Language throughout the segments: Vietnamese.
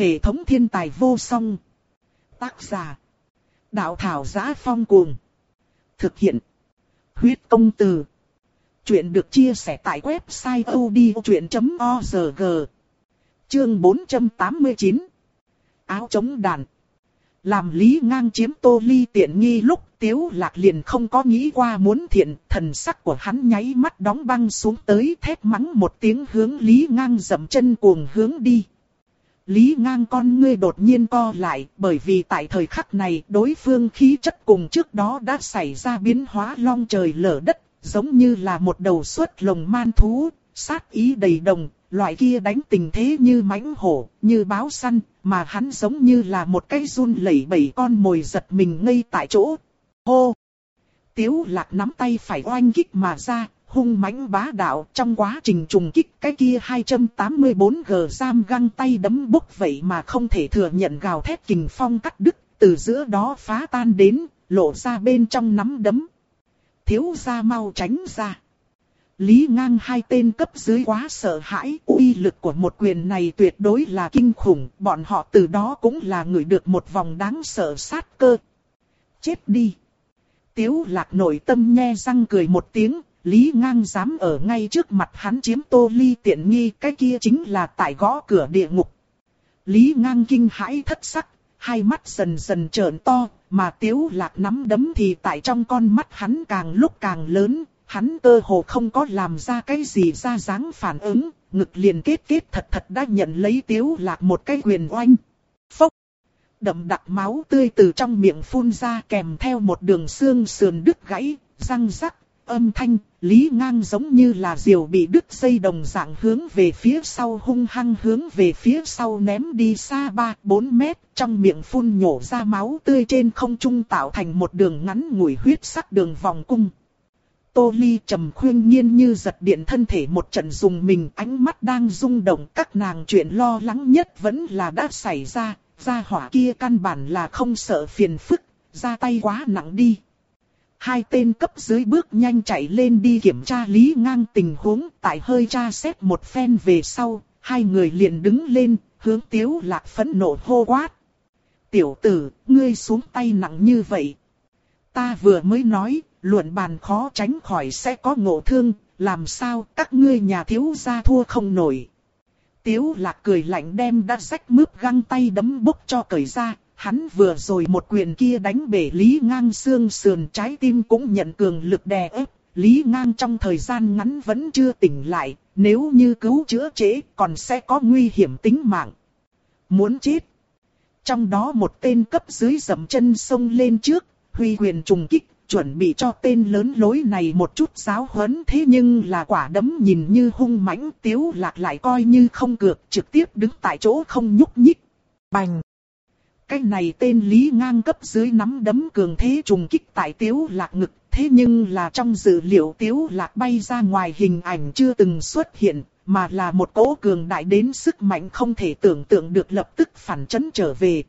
Hệ thống thiên tài vô song. Tác giả. Đạo thảo giá phong cuồng. Thực hiện. Huyết công từ. Chuyện được chia sẻ tại website odchuyện.org. Chương 489. Áo chống đàn. Làm lý ngang chiếm tô ly tiện nghi lúc tiếu lạc liền không có nghĩ qua muốn thiện, thần sắc của hắn nháy mắt đóng băng xuống tới thét mắng một tiếng hướng lý ngang dậm chân cuồng hướng đi. Lý ngang con ngươi đột nhiên co lại, bởi vì tại thời khắc này đối phương khí chất cùng trước đó đã xảy ra biến hóa long trời lở đất, giống như là một đầu suốt lồng man thú, sát ý đầy đồng, loại kia đánh tình thế như mãnh hổ, như báo săn, mà hắn giống như là một cái run lẩy bẩy con mồi giật mình ngay tại chỗ. Hô! Tiếu lạc nắm tay phải oanh kích mà ra, hung mãnh bá đạo trong quá trình trùng kích cái kia 284G giam găng tay đấm bốc vậy mà không thể thừa nhận gào thét kình phong cắt đứt, từ giữa đó phá tan đến, lộ ra bên trong nắm đấm. Thiếu ra mau tránh ra. Lý ngang hai tên cấp dưới quá sợ hãi, uy lực của một quyền này tuyệt đối là kinh khủng, bọn họ từ đó cũng là người được một vòng đáng sợ sát cơ. Chết đi! Tiếu lạc nội tâm nhe răng cười một tiếng, Lý ngang dám ở ngay trước mặt hắn chiếm tô ly tiện nghi cái kia chính là tại gõ cửa địa ngục. Lý ngang kinh hãi thất sắc, hai mắt dần dần trợn to, mà tiếu lạc nắm đấm thì tại trong con mắt hắn càng lúc càng lớn, hắn cơ hồ không có làm ra cái gì ra dáng phản ứng, ngực liền kết kết thật thật đã nhận lấy tiếu lạc một cái quyền oanh. Phốc! Đậm đặc máu tươi từ trong miệng phun ra kèm theo một đường xương sườn đứt gãy, răng rắc, âm thanh, lý ngang giống như là diều bị đứt dây đồng dạng hướng về phía sau hung hăng hướng về phía sau ném đi xa 3-4 mét, trong miệng phun nhổ ra máu tươi trên không trung tạo thành một đường ngắn ngủi huyết sắc đường vòng cung. Tô Ly trầm khuyên nhiên như giật điện thân thể một trận dùng mình ánh mắt đang rung động các nàng chuyện lo lắng nhất vẫn là đã xảy ra, gia hỏa kia căn bản là không sợ phiền phức, ra tay quá nặng đi. Hai tên cấp dưới bước nhanh chạy lên đi kiểm tra lý ngang tình huống tại hơi tra xét một phen về sau, hai người liền đứng lên, hướng tiếu lạc phẫn nộ hô quát. Tiểu tử, ngươi xuống tay nặng như vậy. Ta vừa mới nói, luận bàn khó tránh khỏi sẽ có ngộ thương, làm sao các ngươi nhà thiếu gia thua không nổi. Tiếu lạc cười lạnh đem đã rách mướp găng tay đấm bốc cho cởi ra, hắn vừa rồi một quyền kia đánh bể Lý Ngang xương sườn trái tim cũng nhận cường lực đè ép, Lý Ngang trong thời gian ngắn vẫn chưa tỉnh lại, nếu như cứu chữa trễ còn sẽ có nguy hiểm tính mạng. Muốn chết. Trong đó một tên cấp dưới dầm chân sông lên trước, huy quyền trùng kích, chuẩn bị cho tên lớn lối này một chút giáo huấn thế nhưng là quả đấm nhìn như hung mãnh tiếu lạc lại coi như không cược trực tiếp đứng tại chỗ không nhúc nhích. Bành! Cái này tên Lý ngang cấp dưới nắm đấm cường thế trùng kích tại tiếu lạc ngực, thế nhưng là trong dữ liệu tiếu lạc bay ra ngoài hình ảnh chưa từng xuất hiện, mà là một cỗ cường đại đến sức mạnh không thể tưởng tượng được lập tức phản chấn trở về.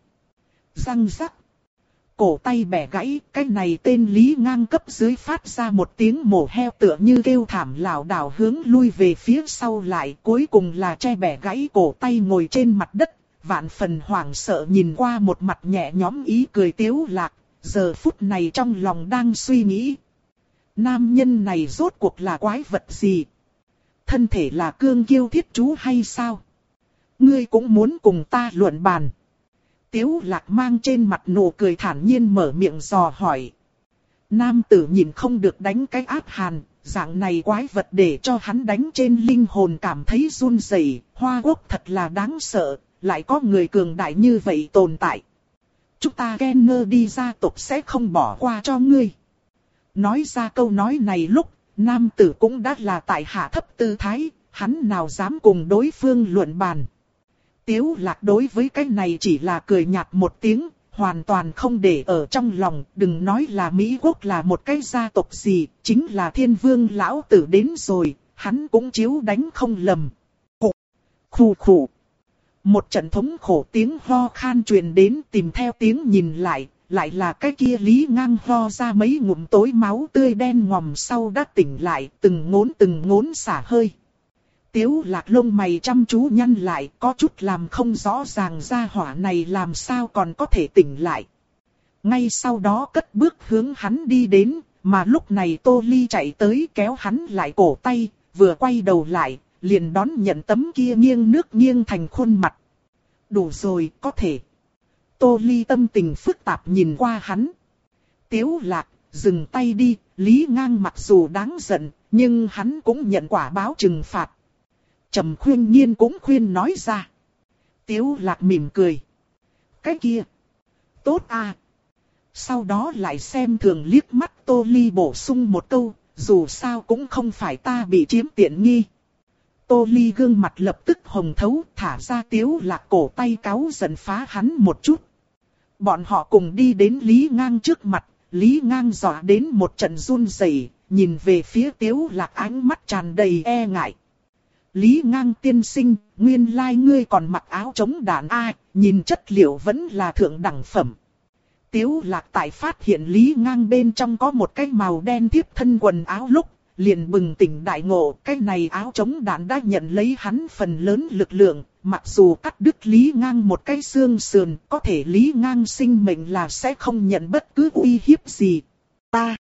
Răng rắc. Cổ tay bẻ gãy, cái này tên Lý ngang cấp dưới phát ra một tiếng mổ heo tựa như kêu thảm lảo đảo hướng lui về phía sau lại, cuối cùng là che bẻ gãy cổ tay ngồi trên mặt đất, vạn phần hoảng sợ nhìn qua một mặt nhẹ nhõm ý cười tiếu lạc, giờ phút này trong lòng đang suy nghĩ. Nam nhân này rốt cuộc là quái vật gì? Thân thể là cương kiêu thiết chú hay sao? Ngươi cũng muốn cùng ta luận bàn. Tiếu lạc mang trên mặt nụ cười thản nhiên mở miệng dò hỏi. Nam tử nhìn không được đánh cái áp hàn, dạng này quái vật để cho hắn đánh trên linh hồn cảm thấy run rẩy. hoa quốc thật là đáng sợ, lại có người cường đại như vậy tồn tại. Chúng ta Kenner đi gia tộc sẽ không bỏ qua cho ngươi. Nói ra câu nói này lúc, nam tử cũng đã là tại hạ thấp tư thái, hắn nào dám cùng đối phương luận bàn. Tiếu lạc đối với cái này chỉ là cười nhạt một tiếng, hoàn toàn không để ở trong lòng, đừng nói là Mỹ Quốc là một cái gia tộc gì, chính là thiên vương lão tử đến rồi, hắn cũng chiếu đánh không lầm. Khủ, khủ khủ. Một trận thống khổ tiếng ho khan truyền đến tìm theo tiếng nhìn lại, lại là cái kia lý ngang ho ra mấy ngụm tối máu tươi đen ngòm sau đã tỉnh lại, từng ngốn từng ngốn xả hơi. Tiếu lạc lông mày chăm chú nhăn lại, có chút làm không rõ ràng ra hỏa này làm sao còn có thể tỉnh lại. Ngay sau đó cất bước hướng hắn đi đến, mà lúc này Tô Ly chạy tới kéo hắn lại cổ tay, vừa quay đầu lại, liền đón nhận tấm kia nghiêng nước nghiêng thành khuôn mặt. Đủ rồi, có thể. Tô Ly tâm tình phức tạp nhìn qua hắn. Tiếu lạc, dừng tay đi, Lý Ngang mặc dù đáng giận, nhưng hắn cũng nhận quả báo trừng phạt. Trầm khuyên nhiên cũng khuyên nói ra. Tiếu lạc mỉm cười. Cái kia. Tốt à. Sau đó lại xem thường liếc mắt Tô Ly bổ sung một câu, dù sao cũng không phải ta bị chiếm tiện nghi. Tô Ly gương mặt lập tức hồng thấu, thả ra tiếu lạc cổ tay cáo giận phá hắn một chút. Bọn họ cùng đi đến Lý Ngang trước mặt, Lý Ngang dọa đến một trận run rẩy, nhìn về phía tiếu lạc ánh mắt tràn đầy e ngại. Lý Ngang tiên sinh, nguyên lai ngươi còn mặc áo chống đạn ai, nhìn chất liệu vẫn là thượng đẳng phẩm. Tiếu lạc tại phát hiện Lý Ngang bên trong có một cái màu đen tiếp thân quần áo lúc, liền bừng tỉnh đại ngộ, cái này áo chống đạn đã nhận lấy hắn phần lớn lực lượng, mặc dù cắt đứt Lý Ngang một cái xương sườn, có thể Lý Ngang sinh mệnh là sẽ không nhận bất cứ uy hiếp gì. Ta,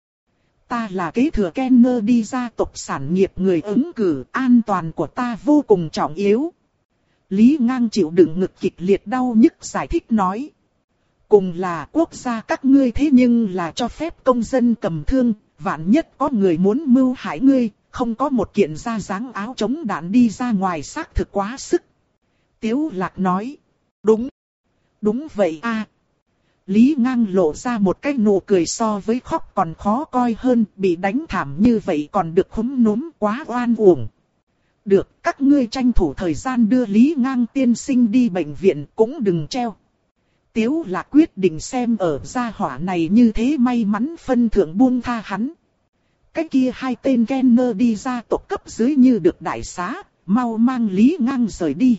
ta là kế thừa Kenner đi ra tộc sản nghiệp người ứng cử, an toàn của ta vô cùng trọng yếu. Lý Ngang chịu đựng ngực kịch liệt đau nhức giải thích nói. Cùng là quốc gia các ngươi thế nhưng là cho phép công dân cầm thương, vạn nhất có người muốn mưu hại ngươi, không có một kiện da dáng áo chống đạn đi ra ngoài xác thực quá sức. Tiếu lạc nói, đúng, đúng vậy a. Lý ngang lộ ra một cái nụ cười so với khóc còn khó coi hơn, bị đánh thảm như vậy còn được khúm núm quá oan uổng. Được, các ngươi tranh thủ thời gian đưa Lý ngang tiên sinh đi bệnh viện cũng đừng treo. Tiếu là quyết định xem ở gia hỏa này như thế may mắn phân thượng buông tha hắn. Cái kia hai tên Kenner đi ra tộc cấp dưới như được đại xá, mau mang Lý Ngang rời đi.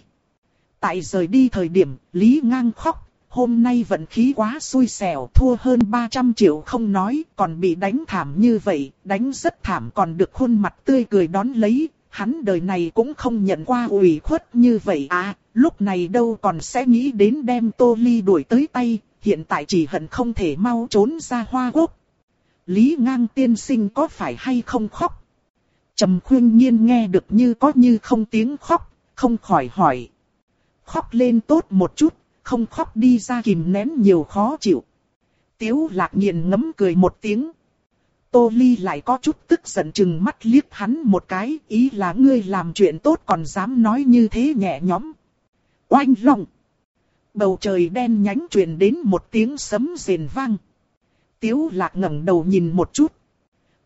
Tại rời đi thời điểm, Lý Ngang khóc, hôm nay vận khí quá xui xẻo, thua hơn 300 triệu không nói, còn bị đánh thảm như vậy, đánh rất thảm còn được khuôn mặt tươi cười đón lấy, hắn đời này cũng không nhận qua ủy khuất như vậy à, lúc này đâu còn sẽ nghĩ đến đem Tô Ly đuổi tới tay, hiện tại chỉ hận không thể mau trốn ra hoa quốc. Lý ngang tiên sinh có phải hay không khóc? Trầm khuyên nhiên nghe được như có như không tiếng khóc, không khỏi hỏi. Khóc lên tốt một chút, không khóc đi ra kìm nén nhiều khó chịu. Tiếu lạc nghiền ngấm cười một tiếng. Tô Ly lại có chút tức giận chừng mắt liếc hắn một cái, ý là ngươi làm chuyện tốt còn dám nói như thế nhẹ nhõm. Oanh long! Bầu trời đen nhánh truyền đến một tiếng sấm rền vang. Tiếu lạc ngẩng đầu nhìn một chút.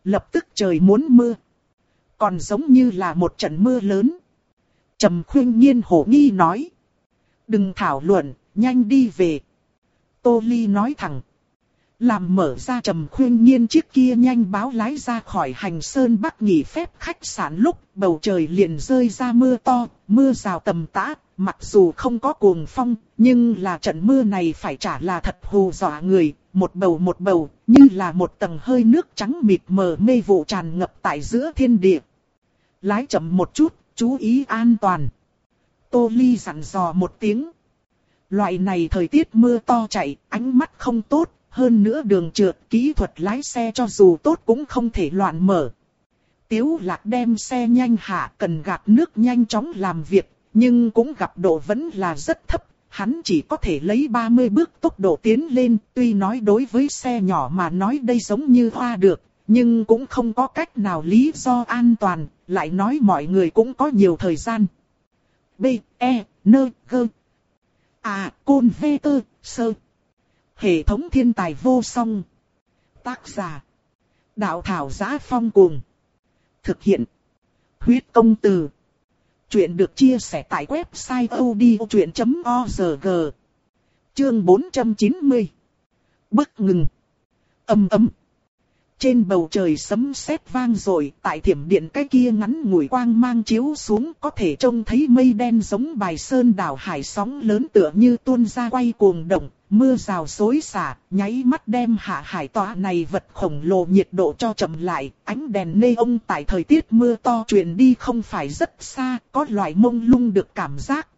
Lập tức trời muốn mưa. Còn giống như là một trận mưa lớn. Trầm khuyên nhiên hổ nghi nói. Đừng thảo luận, nhanh đi về. Tô Ly nói thẳng. Làm mở ra trầm khuyên nhiên chiếc kia nhanh báo lái ra khỏi hành sơn bắc nghỉ phép khách sạn lúc bầu trời liền rơi ra mưa to, mưa rào tầm tã, mặc dù không có cuồng phong, nhưng là trận mưa này phải trả là thật hù dọa người, một bầu một bầu, như là một tầng hơi nước trắng mịt mờ mê vụ tràn ngập tại giữa thiên địa. Lái chậm một chút, chú ý an toàn. Tô Ly dặn dò một tiếng. Loại này thời tiết mưa to chạy, ánh mắt không tốt, hơn nữa đường trượt, kỹ thuật lái xe cho dù tốt cũng không thể loạn mở. Tiếu lạc đem xe nhanh hạ cần gạt nước nhanh chóng làm việc, nhưng cũng gặp độ vẫn là rất thấp. Hắn chỉ có thể lấy 30 bước tốc độ tiến lên, tuy nói đối với xe nhỏ mà nói đây giống như hoa được, nhưng cũng không có cách nào lý do an toàn, lại nói mọi người cũng có nhiều thời gian. B, E, N, G. À, Côn V, Tơ, Sơ. Hệ thống thiên tài vô song. Tác giả. Đạo thảo giá phong cuồng. Thực hiện. Huyết công từ. Chuyện được chia sẻ tại website odchuyện.org. Chương 490. Bức ngừng. Âm ấm. Trên bầu trời sấm sét vang rồi, tại thiểm điện cái kia ngắn ngủi quang mang chiếu xuống có thể trông thấy mây đen giống bài sơn đảo hải sóng lớn tựa như tuôn ra quay cuồng động, mưa rào xối xả, nháy mắt đem hạ hải tòa này vật khổng lồ nhiệt độ cho chậm lại, ánh đèn nê ông tại thời tiết mưa to truyền đi không phải rất xa, có loại mông lung được cảm giác.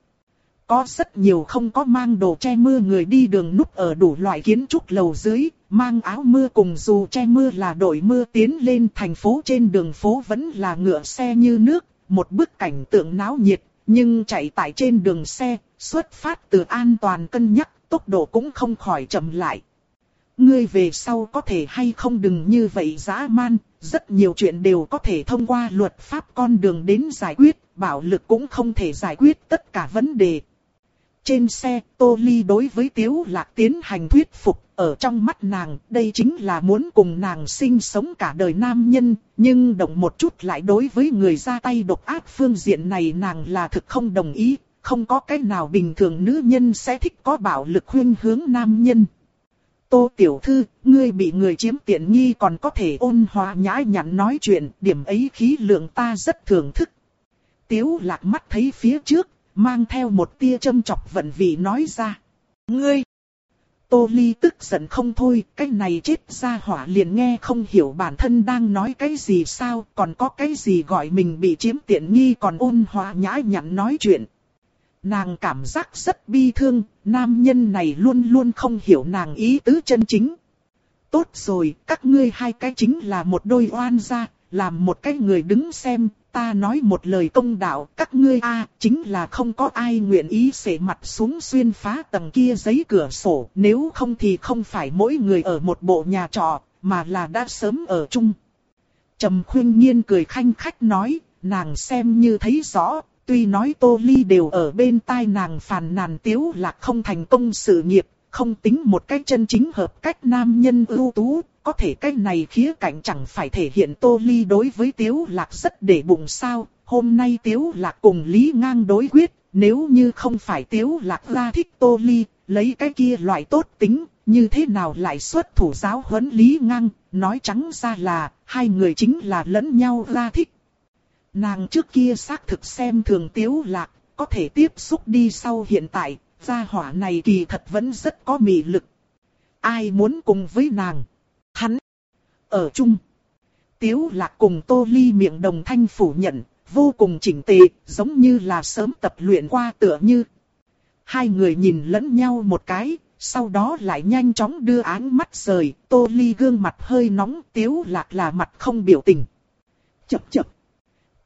Có rất nhiều không có mang đồ che mưa người đi đường núp ở đủ loại kiến trúc lầu dưới, mang áo mưa cùng dù che mưa là đội mưa tiến lên thành phố trên đường phố vẫn là ngựa xe như nước, một bức cảnh tượng náo nhiệt, nhưng chạy tại trên đường xe, xuất phát từ an toàn cân nhắc, tốc độ cũng không khỏi chậm lại. Ngươi về sau có thể hay không đừng như vậy dã man, rất nhiều chuyện đều có thể thông qua luật pháp con đường đến giải quyết, bạo lực cũng không thể giải quyết tất cả vấn đề. Trên xe, Tô Ly đối với Tiếu Lạc tiến hành thuyết phục, ở trong mắt nàng, đây chính là muốn cùng nàng sinh sống cả đời nam nhân, nhưng động một chút lại đối với người ra tay độc ác phương diện này nàng là thực không đồng ý, không có cái nào bình thường nữ nhân sẽ thích có bạo lực khuyên hướng nam nhân. Tô Tiểu Thư, ngươi bị người chiếm tiện nghi còn có thể ôn hòa nhã nhặn nói chuyện, điểm ấy khí lượng ta rất thưởng thức. Tiếu lạc mắt thấy phía trước, mang theo một tia châm chọc vận vị nói ra. Ngươi! Tô Ly tức giận không thôi, cái này chết ra hỏa liền nghe không hiểu bản thân đang nói cái gì sao, còn có cái gì gọi mình bị chiếm tiện nghi còn ôn hòa nhã nhặn nói chuyện. Nàng cảm giác rất bi thương, nam nhân này luôn luôn không hiểu nàng ý tứ chân chính. Tốt rồi, các ngươi hai cái chính là một đôi oan gia, làm một cái người đứng xem, ta nói một lời công đạo, các ngươi a chính là không có ai nguyện ý xể mặt xuống xuyên phá tầng kia giấy cửa sổ, nếu không thì không phải mỗi người ở một bộ nhà trọ, mà là đã sớm ở chung. Trầm khuyên nhiên cười khanh khách nói, nàng xem như thấy rõ, tuy nói tô ly đều ở bên tai nàng phàn nàn tiếu là không thành công sự nghiệp, không tính một cách chân chính hợp cách nam nhân ưu tú, có thể cái này khía cạnh chẳng phải thể hiện Tô Ly đối với Tiếu Lạc rất để bụng sao, hôm nay Tiếu Lạc cùng Lý Ngang đối quyết, nếu như không phải Tiếu Lạc ra thích Tô Ly, lấy cái kia loại tốt tính, như thế nào lại xuất thủ giáo huấn Lý Ngang, nói trắng ra là, hai người chính là lẫn nhau ra thích. Nàng trước kia xác thực xem thường Tiếu Lạc, có thể tiếp xúc đi sau hiện tại, gia hỏa này kỳ thật vẫn rất có mị lực. Ai muốn cùng với nàng? Hắn ở chung. Tiếu lạc cùng Tô Ly miệng đồng thanh phủ nhận, vô cùng chỉnh tề, giống như là sớm tập luyện qua tựa như. Hai người nhìn lẫn nhau một cái, sau đó lại nhanh chóng đưa áng mắt rời, Tô Ly gương mặt hơi nóng, Tiếu lạc là mặt không biểu tình. Chập chập.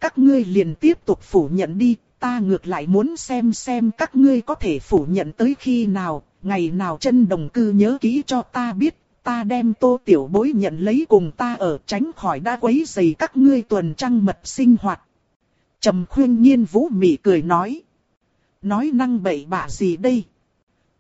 Các ngươi liền tiếp tục phủ nhận đi, ta ngược lại muốn xem xem các ngươi có thể phủ nhận tới khi nào, ngày nào chân đồng cư nhớ kỹ cho ta biết, ta đem tô tiểu bối nhận lấy cùng ta ở tránh khỏi đã quấy dày các ngươi tuần trăng mật sinh hoạt. Trầm khuyên nhiên vũ mị cười nói. Nói năng bậy bạ gì đây?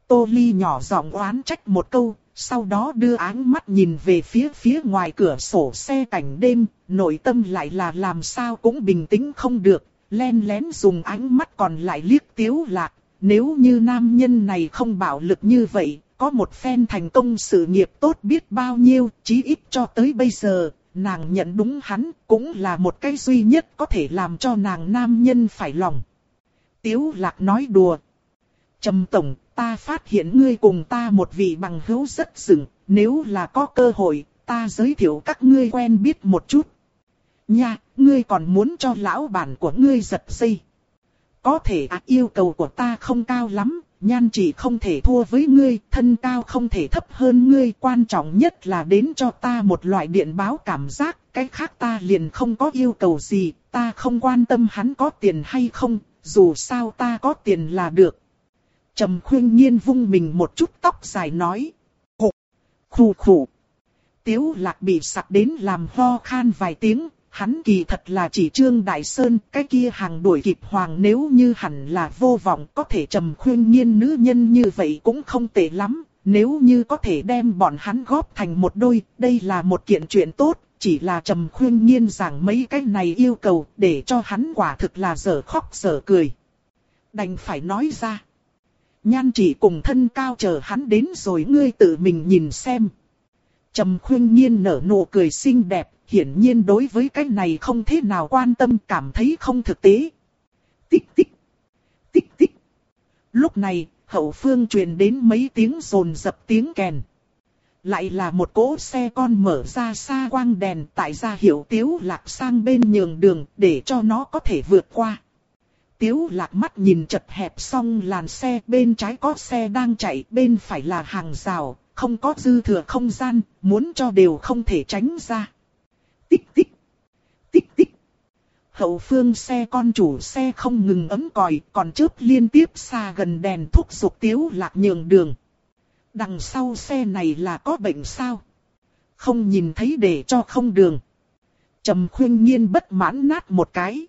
Tô ly nhỏ giọng oán trách một câu, sau đó đưa áng mắt nhìn về phía phía ngoài cửa sổ xe cảnh đêm, nội tâm lại là làm sao cũng bình tĩnh không được, len lén dùng ánh mắt còn lại liếc tiếu lạc, nếu như nam nhân này không bạo lực như vậy, có một phen thành công sự nghiệp tốt biết bao nhiêu, chí ít cho tới bây giờ, nàng nhận đúng hắn, cũng là một cái duy nhất có thể làm cho nàng nam nhân phải lòng. Tiếu lạc nói đùa. Trầm tổng, ta phát hiện ngươi cùng ta một vị bằng hữu rất sừng, nếu là có cơ hội, ta giới thiệu các ngươi quen biết một chút. Nha, ngươi còn muốn cho lão bản của ngươi giật dây. Có thể à, yêu cầu của ta không cao lắm, nhan chỉ không thể thua với ngươi, thân cao không thể thấp hơn ngươi, quan trọng nhất là đến cho ta một loại điện báo cảm giác, cái khác ta liền không có yêu cầu gì, ta không quan tâm hắn có tiền hay không, dù sao ta có tiền là được. Trầm khuyên nhiên vung mình một chút tóc dài nói. Khủ, khủ khủ. Tiếu lạc bị sặc đến làm ho khan vài tiếng, hắn kỳ thật là chỉ Trương Đại Sơn, cái kia hàng đuổi kịp hoàng nếu như hẳn là vô vọng có thể trầm khuyên nhiên nữ nhân như vậy cũng không tệ lắm, nếu như có thể đem bọn hắn góp thành một đôi, đây là một kiện chuyện tốt, chỉ là trầm khuyên nhiên rằng mấy cái này yêu cầu để cho hắn quả thực là dở khóc dở cười. Đành phải nói ra. Nhan chỉ cùng thân cao chờ hắn đến rồi ngươi tự mình nhìn xem. Trầm khuyên nhiên nở nụ cười xinh đẹp, hiển nhiên đối với cái này không thế nào quan tâm cảm thấy không thực tế. Tích tích, tích tích. Lúc này, hậu phương truyền đến mấy tiếng rồn dập tiếng kèn. Lại là một cỗ xe con mở ra xa quang đèn tại ra hiệu tiếu lạc sang bên nhường đường để cho nó có thể vượt qua. Tiếu lạc mắt nhìn chật hẹp xong làn xe bên trái có xe đang chạy bên phải là hàng rào, không có dư thừa không gian, muốn cho đều không thể tránh ra. Tích tích, tích tích. Hậu phương xe con chủ xe không ngừng ấm còi, còn chớp liên tiếp xa gần đèn thúc giục tiếu lạc nhường đường. Đằng sau xe này là có bệnh sao? Không nhìn thấy để cho không đường. Trầm khuyên nhiên bất mãn nát một cái.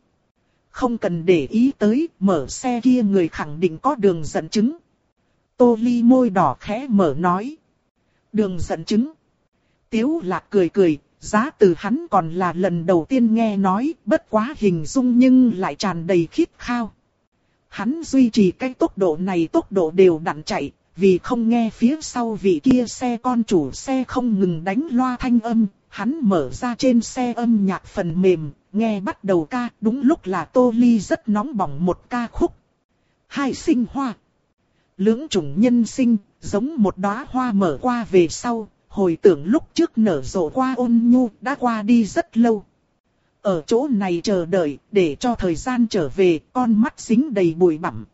Không cần để ý tới, mở xe kia người khẳng định có đường dẫn chứng. Tô ly môi đỏ khẽ mở nói. Đường dẫn chứng. Tiếu lạc cười cười, giá từ hắn còn là lần đầu tiên nghe nói, bất quá hình dung nhưng lại tràn đầy khít khao. Hắn duy trì cái tốc độ này tốc độ đều đặn chạy, vì không nghe phía sau vị kia xe con chủ xe không ngừng đánh loa thanh âm, hắn mở ra trên xe âm nhạc phần mềm, nghe bắt đầu ca, đúng lúc là Tô Ly rất nóng bỏng một ca khúc. Hai sinh hoa. Lưỡng chủng nhân sinh, giống một đóa hoa mở qua về sau, hồi tưởng lúc trước nở rộ qua ôn nhu đã qua đi rất lâu. Ở chỗ này chờ đợi, để cho thời gian trở về, con mắt dính đầy bụi bặm.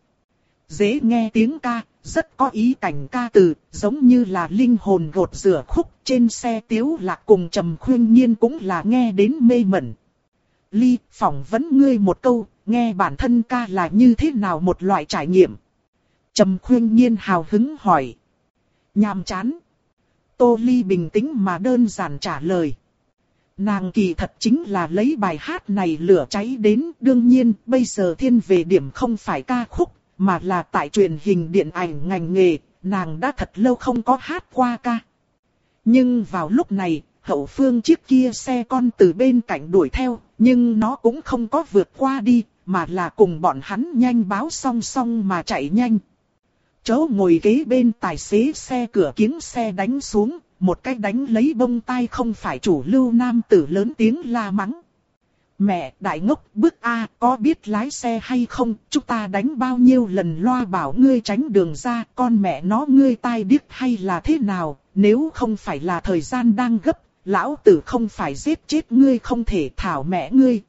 Dễ nghe tiếng ca, rất có ý cảnh ca từ, giống như là linh hồn gột rửa khúc trên xe tiếu lạc cùng trầm khuyên nhiên cũng là nghe đến mê mẩn. Ly, phỏng vấn ngươi một câu, nghe bản thân ca là như thế nào một loại trải nghiệm. Trầm khuyên nhiên hào hứng hỏi. Nhàm chán. Tô Ly bình tĩnh mà đơn giản trả lời. Nàng kỳ thật chính là lấy bài hát này lửa cháy đến, đương nhiên bây giờ thiên về điểm không phải ca khúc, mà là tại truyền hình điện ảnh ngành nghề, nàng đã thật lâu không có hát qua ca. Nhưng vào lúc này, hậu phương chiếc kia xe con từ bên cạnh đuổi theo, nhưng nó cũng không có vượt qua đi, mà là cùng bọn hắn nhanh báo song song mà chạy nhanh. chỗ ngồi ghế bên tài xế xe cửa kiếng xe đánh xuống, một cái đánh lấy bông tai không phải chủ lưu nam tử lớn tiếng la mắng. Mẹ, đại ngốc, bước A, có biết lái xe hay không, chúng ta đánh bao nhiêu lần loa bảo ngươi tránh đường ra, con mẹ nó ngươi tai điếc hay là thế nào, nếu không phải là thời gian đang gấp, lão tử không phải giết chết ngươi không thể thảo mẹ ngươi.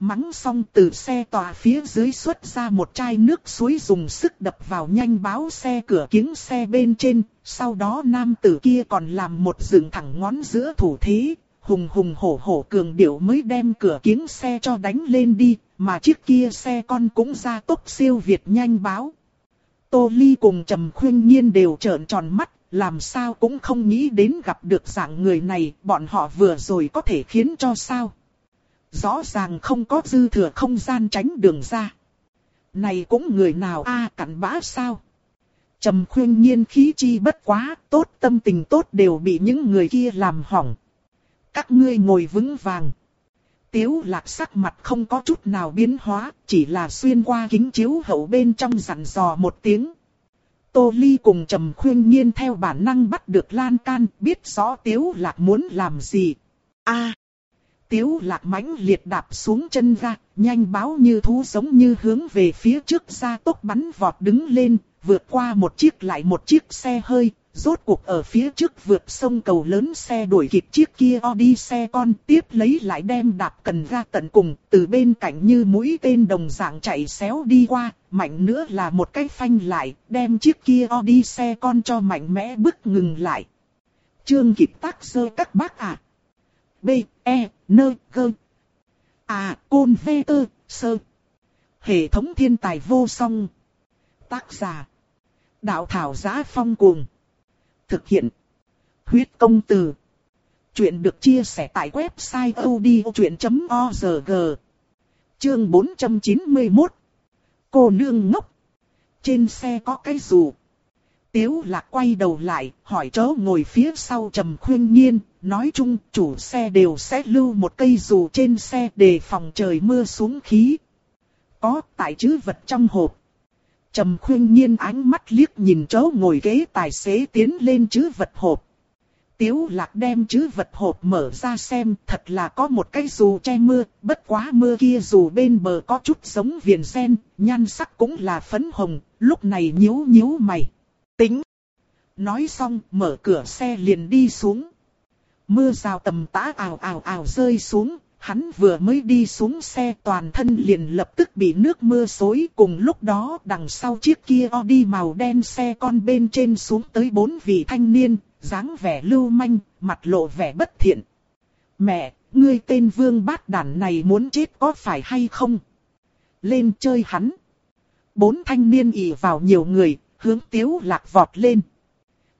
Mắng xong từ xe tòa phía dưới xuất ra một chai nước suối dùng sức đập vào nhanh báo xe cửa kính xe bên trên, sau đó nam tử kia còn làm một dựng thẳng ngón giữa thủ thế, hùng hùng hổ hổ cường điệu mới đem cửa kính xe cho đánh lên đi, mà chiếc kia xe con cũng ra tốc siêu việt nhanh báo. Tô Ly cùng Trầm Khuyên Nhiên đều trợn tròn mắt, làm sao cũng không nghĩ đến gặp được dạng người này, bọn họ vừa rồi có thể khiến cho sao. Rõ ràng không có dư thừa không gian tránh đường ra. Này cũng người nào a à, cặn bã sao? Trầm khuyên nhiên khí chi bất quá, tốt tâm tình tốt đều bị những người kia làm hỏng. Các ngươi ngồi vững vàng. Tiếu lạc sắc mặt không có chút nào biến hóa, chỉ là xuyên qua kính chiếu hậu bên trong dặn dò một tiếng. Tô Ly cùng Trầm Khuyên Nhiên theo bản năng bắt được lan can, biết rõ Tiếu Lạc muốn làm gì. A. tiếu Lạc mãnh liệt đạp xuống chân ga, nhanh báo như thú giống như hướng về phía trước ra tốc bắn vọt đứng lên, vượt qua một chiếc lại một chiếc xe hơi, rốt cuộc ở phía trước vượt sông cầu lớn xe đuổi kịp chiếc kia Audi xe con tiếp lấy lại đem đạp cần ra tận cùng, từ bên cạnh như mũi tên đồng dạng chạy xéo đi qua, mạnh nữa là một cái phanh lại, đem chiếc kia Audi xe con cho mạnh mẽ bức ngừng lại. Trương kịp tác sơ các bác. À. B, E, N, G. À, côn V, Tơ, Sơ. Hệ thống thiên tài vô song. Tác giả. Đạo thảo giá phong cuồng. Thực hiện. Huyết công từ. Chuyện được chia sẻ tại website odchuyện.org. Chương 491. Cô nương ngốc. Trên xe có cái dù. Tiếu lạc quay đầu lại, hỏi chớ ngồi phía sau trầm khuyên nhiên, nói chung chủ xe đều sẽ lưu một cây dù trên xe để phòng trời mưa xuống khí. Có tại chữ vật trong hộp. Trầm khuyên nhiên ánh mắt liếc nhìn chó ngồi ghế tài xế tiến lên chứ vật hộp. Tiếu lạc đem chứ vật hộp mở ra xem, thật là có một cái dù che mưa, bất quá mưa kia dù bên bờ có chút giống viền sen, nhan sắc cũng là phấn hồng, lúc này nhíu nhíu mày. Tính! Nói xong, mở cửa xe liền đi xuống. Mưa rào tầm tã ào ào ào rơi xuống, hắn vừa mới đi xuống xe toàn thân liền lập tức bị nước mưa xối cùng lúc đó đằng sau chiếc kia Audi màu đen xe con bên trên xuống tới bốn vị thanh niên, dáng vẻ lưu manh, mặt lộ vẻ bất thiện. Mẹ, ngươi tên vương bát đản này muốn chết có phải hay không? Lên chơi hắn. Bốn thanh niên ỉ vào nhiều người, hướng tiếu lạc vọt lên.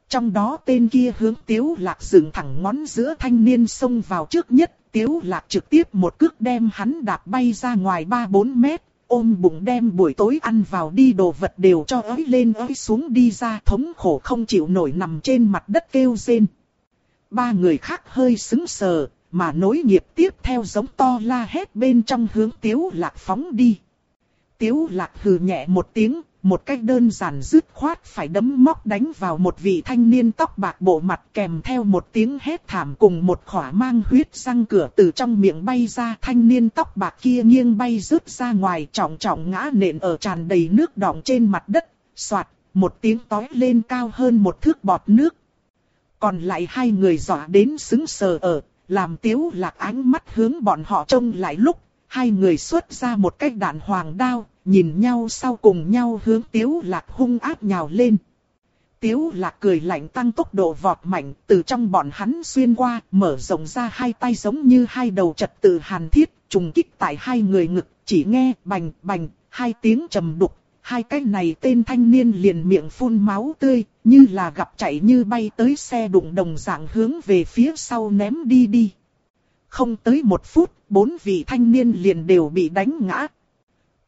Trong đó tên kia hướng tiếu lạc dựng thẳng ngón giữa thanh niên xông vào trước nhất, tiếu lạc trực tiếp một cước đem hắn đạp bay ra ngoài 3-4 mét, ôm bụng đem buổi tối ăn vào đi đồ vật đều cho ới lên ới xuống đi ra thống khổ không chịu nổi nằm trên mặt đất kêu rên. Ba người khác hơi sững sờ, mà nối nghiệp tiếp theo giống to la hét bên trong hướng tiếu lạc phóng đi. Tiếu lạc hừ nhẹ một tiếng, một cách đơn giản dứt khoát phải đấm móc đánh vào một vị thanh niên tóc bạc bộ mặt kèm theo một tiếng hét thảm cùng một khỏa mang huyết răng cửa từ trong miệng bay ra thanh niên tóc bạc kia nghiêng bay rớt ra ngoài trọng trọng ngã nện ở tràn đầy nước đọng trên mặt đất, soạt, một tiếng tói lên cao hơn một thước bọt nước. Còn lại hai người dọa đến xứng sờ ở, làm tiếu lạc ánh mắt hướng bọn họ trông lại lúc, hai người xuất ra một cái đạn hoàng đao, nhìn nhau sau cùng nhau hướng tiếu lạc hung áp nhào lên. Tiếu lạc cười lạnh tăng tốc độ vọt mạnh, từ trong bọn hắn xuyên qua, mở rộng ra hai tay giống như hai đầu trật tự hàn thiết, trùng kích tại hai người ngực, chỉ nghe bành bành, hai tiếng trầm đục, hai cái này tên thanh niên liền miệng phun máu tươi, như là gặp chạy như bay tới xe đụng đồng dạng hướng về phía sau ném đi đi. Không tới một phút, bốn vị thanh niên liền đều bị đánh ngã,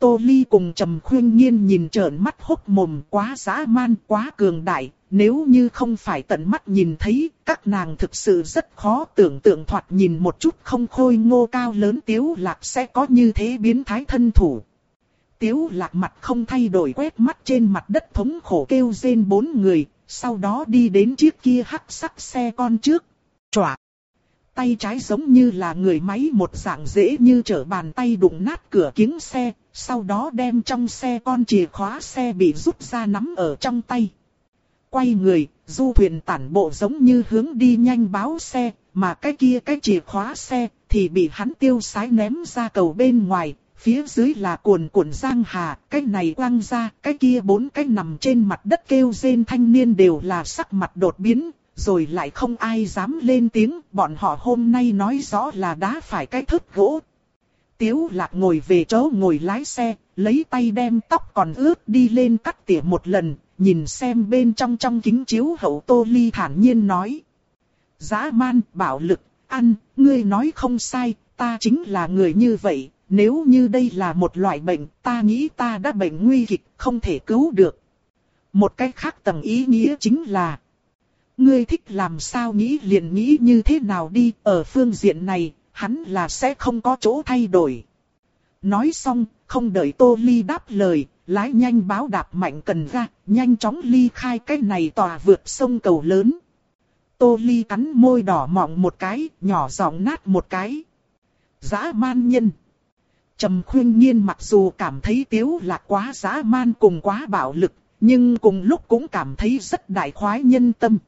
Tô Ly cùng Trầm Khuyên Nhiên nhìn trợn mắt hốc mồm quá dã man quá cường đại, nếu như không phải tận mắt nhìn thấy, các nàng thực sự rất khó tưởng tượng thoạt nhìn một chút không khôi ngô cao lớn tiếu lạc sẽ có như thế biến thái thân thủ. Tiếu lạc mặt không thay đổi quét mắt trên mặt đất thống khổ kêu rên bốn người, sau đó đi đến chiếc kia hắc sắc xe con trước. Chòa! Tay trái giống như là người máy một dạng dễ như trở bàn tay đụng nát cửa kính xe, sau đó đem trong xe con chìa khóa xe bị rút ra nắm ở trong tay. Quay người, du thuyền tản bộ giống như hướng đi nhanh báo xe, mà cái kia cái chìa khóa xe thì bị hắn tiêu sái ném ra cầu bên ngoài, phía dưới là cuồn cuộn giang hà, cái này quăng ra, cái kia bốn cái nằm trên mặt đất kêu rên thanh niên đều là sắc mặt đột biến, rồi lại không ai dám lên tiếng, bọn họ hôm nay nói rõ là đã phải cái thớt gỗ, Tiếu lạc ngồi về chỗ ngồi lái xe, lấy tay đem tóc còn ướt đi lên cắt tỉa một lần, nhìn xem bên trong trong kính chiếu hậu tô ly thản nhiên nói. Giá man, bạo lực, ăn, ngươi nói không sai, ta chính là người như vậy, nếu như đây là một loại bệnh, ta nghĩ ta đã bệnh nguy kịch, không thể cứu được. Một cách khác tầng ý nghĩa chính là, ngươi thích làm sao nghĩ liền nghĩ như thế nào đi, ở phương diện này, hắn là sẽ không có chỗ thay đổi. Nói xong, không đợi Tô Ly đáp lời, lái nhanh báo đạp mạnh cần ra, nhanh chóng ly khai cái này tòa vượt sông cầu lớn. Tô Ly cắn môi đỏ mọng một cái, nhỏ giọng nát một cái. Dã man nhân. Trầm khuyên nhiên mặc dù cảm thấy tiếu là quá dã man cùng quá bạo lực, nhưng cùng lúc cũng cảm thấy rất đại khoái nhân tâm.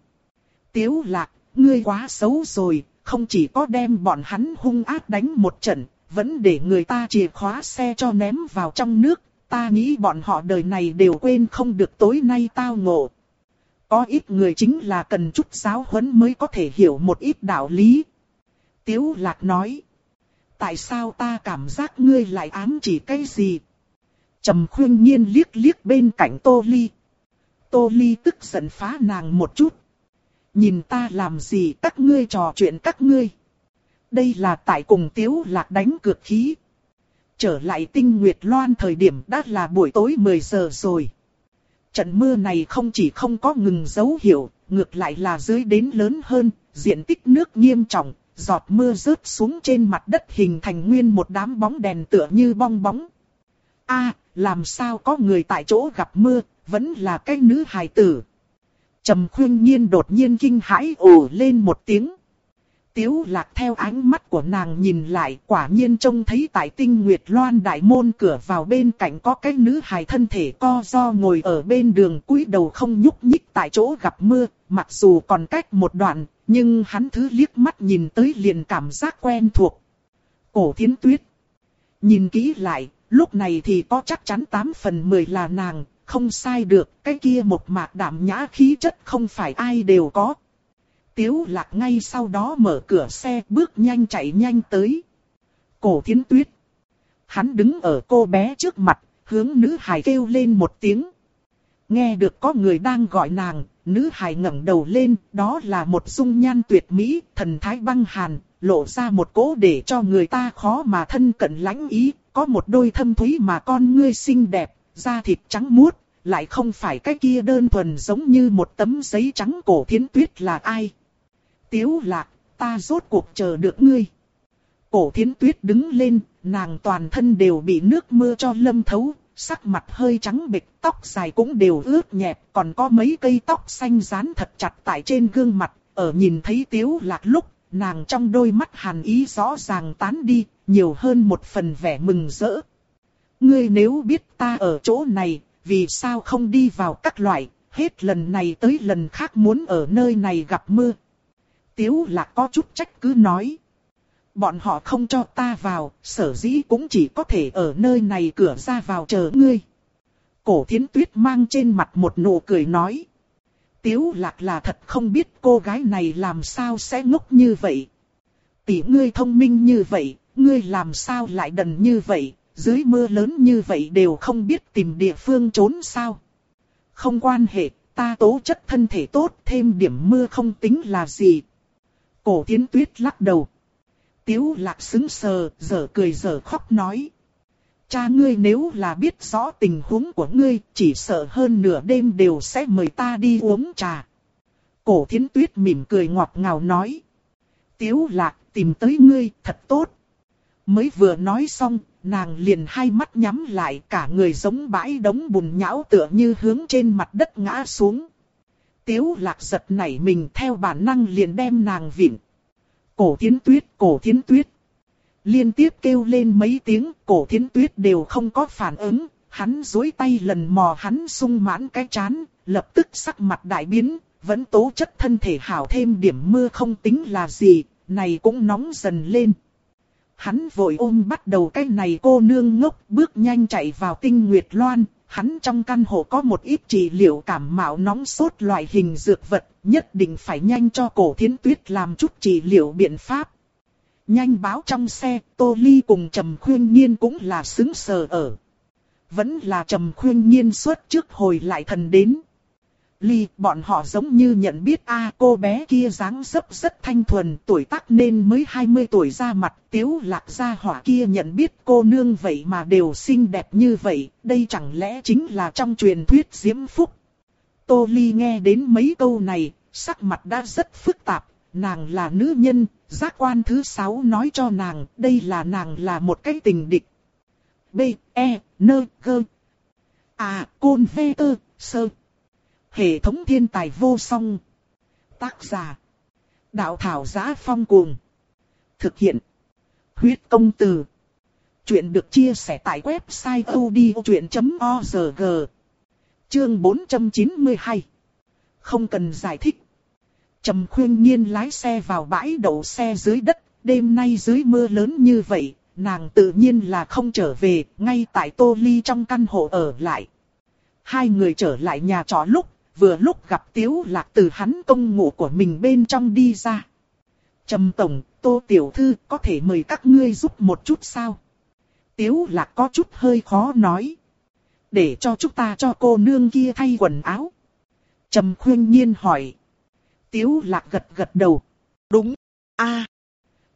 Tiếu lạc, ngươi quá xấu rồi, không chỉ có đem bọn hắn hung ác đánh một trận, vẫn để người ta chìa khóa xe cho ném vào trong nước, ta nghĩ bọn họ đời này đều quên không được tối nay tao ngộ. Có ít người chính là cần chút giáo huấn mới có thể hiểu một ít đạo lý. Tiếu lạc nói. Tại sao ta cảm giác ngươi lại ám chỉ cái gì? Trầm khuyên nhiên liếc liếc bên cạnh Tô Ly. Tô Ly tức giận phá nàng một chút. Nhìn ta làm gì các ngươi trò chuyện các ngươi. Đây là tại cùng tiếu lạc đánh cược khí. Trở lại tinh nguyệt loan thời điểm đã là buổi tối 10 giờ rồi. Trận mưa này không chỉ không có ngừng dấu hiệu, ngược lại là dưới đến lớn hơn, diện tích nước nghiêm trọng, giọt mưa rớt xuống trên mặt đất hình thành nguyên một đám bóng đèn tựa như bong bóng. A, làm sao có người tại chỗ gặp mưa, vẫn là cái nữ hài tử. Trầm khuyên nhiên đột nhiên kinh hãi ồ lên một tiếng. Tiếu lạc theo ánh mắt của nàng nhìn lại quả nhiên trông thấy tại tinh nguyệt loan đại môn cửa vào bên cạnh có cái nữ hài thân thể co do ngồi ở bên đường cúi đầu không nhúc nhích tại chỗ gặp mưa, mặc dù còn cách một đoạn, nhưng hắn thứ liếc mắt nhìn tới liền cảm giác quen thuộc. Cổ thiến tuyết. Nhìn kỹ lại, lúc này thì có chắc chắn 8 phần 10 là nàng, không sai được, cái kia một mạc đảm nhã khí chất không phải ai đều có. Tiếu lạc ngay sau đó mở cửa xe bước nhanh chạy nhanh tới. Cổ thiến tuyết. Hắn đứng ở cô bé trước mặt, hướng nữ hài kêu lên một tiếng. Nghe được có người đang gọi nàng, nữ hài ngẩng đầu lên, đó là một dung nhan tuyệt mỹ, thần thái băng hàn, lộ ra một cố để cho người ta khó mà thân cận lãnh ý, có một đôi thâm thúy mà con ngươi xinh đẹp, da thịt trắng muốt, lại không phải cái kia đơn thuần giống như một tấm giấy trắng cổ thiến tuyết là ai. Tiếu lạc, ta rốt cuộc chờ được ngươi. Cổ thiến tuyết đứng lên, nàng toàn thân đều bị nước mưa cho lâm thấu, sắc mặt hơi trắng bệch, tóc dài cũng đều ướt nhẹp, còn có mấy cây tóc xanh dán thật chặt tại trên gương mặt, ở nhìn thấy tiếu lạc lúc, nàng trong đôi mắt hàn ý rõ ràng tán đi, nhiều hơn một phần vẻ mừng rỡ. Ngươi nếu biết ta ở chỗ này, vì sao không đi vào các loại, hết lần này tới lần khác muốn ở nơi này gặp mưa. Tiếu lạc có chút trách cứ nói. Bọn họ không cho ta vào, sở dĩ cũng chỉ có thể ở nơi này cửa ra vào chờ ngươi. Cổ thiến tuyết mang trên mặt một nụ cười nói. Tiếu lạc là thật không biết cô gái này làm sao sẽ ngốc như vậy. Tỷ ngươi thông minh như vậy, ngươi làm sao lại đần như vậy, dưới mưa lớn như vậy đều không biết tìm địa phương trốn sao. Không quan hệ, ta tố chất thân thể tốt, thêm điểm mưa không tính là gì. Cổ thiến tuyết lắc đầu. Tiếu lạc xứng sờ, giờ cười giờ khóc nói. Cha ngươi nếu là biết rõ tình huống của ngươi, chỉ sợ hơn nửa đêm đều sẽ mời ta đi uống trà. Cổ thiến tuyết mỉm cười ngọt ngào nói. Tiếu lạc tìm tới ngươi thật tốt. Mới vừa nói xong, nàng liền hai mắt nhắm lại cả người giống bãi đống bùn nhão tựa như hướng trên mặt đất ngã xuống. Tiếu lạc giật nảy mình theo bản năng liền đem nàng vịn. Cổ thiến tuyết, cổ thiến tuyết. Liên tiếp kêu lên mấy tiếng, cổ thiến tuyết đều không có phản ứng, hắn dối tay lần mò hắn sung mãn cái chán, lập tức sắc mặt đại biến, vẫn tố chất thân thể hảo thêm điểm mưa không tính là gì, này cũng nóng dần lên. Hắn vội ôm bắt đầu cái này cô nương ngốc bước nhanh chạy vào tinh nguyệt loan, hắn trong căn hộ có một ít trị liệu cảm mạo nóng sốt loại hình dược vật, nhất định phải nhanh cho cổ thiến tuyết làm chút trị liệu biện pháp. Nhanh báo trong xe, Tô Ly cùng Trầm Khuyên Nhiên cũng là xứng sờ ở. Vẫn là Trầm Khuyên Nhiên suốt trước hồi lại thần đến. Ly, bọn họ giống như nhận biết a cô bé kia dáng dấp rất thanh thuần, tuổi tác nên mới 20 tuổi ra mặt, tiếu lạc gia hỏa kia nhận biết cô nương vậy mà đều xinh đẹp như vậy, đây chẳng lẽ chính là trong truyền thuyết diễm phúc. Tô Ly nghe đến mấy câu này, sắc mặt đã rất phức tạp, nàng là nữ nhân, giác quan thứ sáu nói cho nàng, đây là nàng là một cái tình địch. B, E, N, G. À, côn vê tơ, sơ. Hệ thống thiên tài vô song. Tác giả. Đạo thảo giá phong cuồng. Thực hiện. Huyết công từ. Chuyện được chia sẻ tại website odchuyện.org. Chương 492. Không cần giải thích. Trầm khuyên nhiên lái xe vào bãi đậu xe dưới đất, đêm nay dưới mưa lớn như vậy, nàng tự nhiên là không trở về, ngay tại Tô Ly trong căn hộ ở lại. Hai người trở lại nhà trọ lúc, vừa lúc gặp Tiếu Lạc từ hắn công ngủ của mình bên trong đi ra. Trầm Tổng, Tô Tiểu Thư có thể mời các ngươi giúp một chút sao? Tiếu Lạc có chút hơi khó nói. Để cho chúng ta cho cô nương kia thay quần áo. Trầm khuyên nhiên hỏi. Tiếu Lạc gật gật đầu. Đúng. a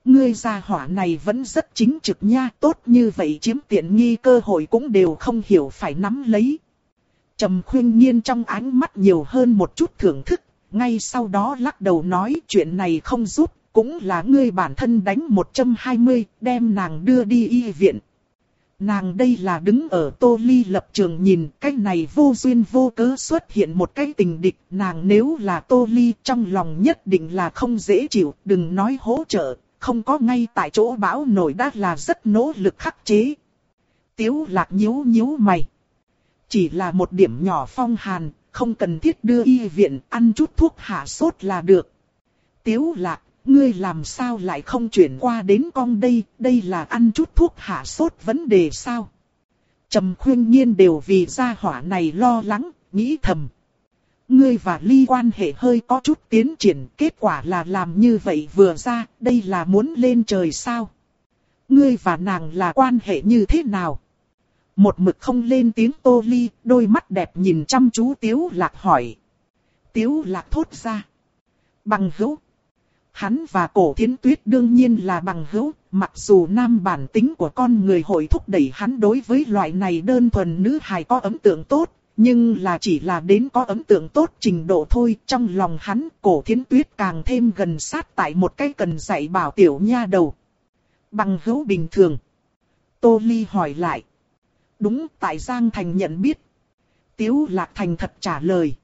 Ngươi gia hỏa này vẫn rất chính trực nha, tốt như vậy chiếm tiện nghi cơ hội cũng đều không hiểu phải nắm lấy. Trầm khuyên nhiên trong ánh mắt nhiều hơn một chút thưởng thức, ngay sau đó lắc đầu nói chuyện này không giúp, cũng là ngươi bản thân đánh 120, đem nàng đưa đi y viện. Nàng đây là đứng ở tô ly lập trường nhìn cái này vô duyên vô cớ xuất hiện một cái tình địch. Nàng nếu là tô ly trong lòng nhất định là không dễ chịu, đừng nói hỗ trợ, không có ngay tại chỗ bão nổi đã là rất nỗ lực khắc chế. Tiếu lạc nhíu nhíu mày. Chỉ là một điểm nhỏ phong hàn, không cần thiết đưa y viện ăn chút thuốc hạ sốt là được. Tiếu lạc, ngươi làm sao lại không chuyển qua đến con đây, đây là ăn chút thuốc hạ sốt vấn đề sao? Trầm khuyên nhiên đều vì gia hỏa này lo lắng, nghĩ thầm. Ngươi và ly quan hệ hơi có chút tiến triển, kết quả là làm như vậy vừa ra, đây là muốn lên trời sao? Ngươi và nàng là quan hệ như thế nào? Một mực không lên tiếng tô ly, đôi mắt đẹp nhìn chăm chú tiếu lạc hỏi. Tiếu lạc thốt ra. Bằng hữu. Hắn và cổ thiến tuyết đương nhiên là bằng hữu, mặc dù nam bản tính của con người hội thúc đẩy hắn đối với loại này đơn thuần nữ hài có ấn tượng tốt, nhưng là chỉ là đến có ấn tượng tốt trình độ thôi. Trong lòng hắn, cổ thiến tuyết càng thêm gần sát tại một cái cần dạy bảo tiểu nha đầu. Bằng hữu bình thường. Tô Ly hỏi lại. Đúng tại Giang Thành nhận biết. Tiếu Lạc Thành thật trả lời.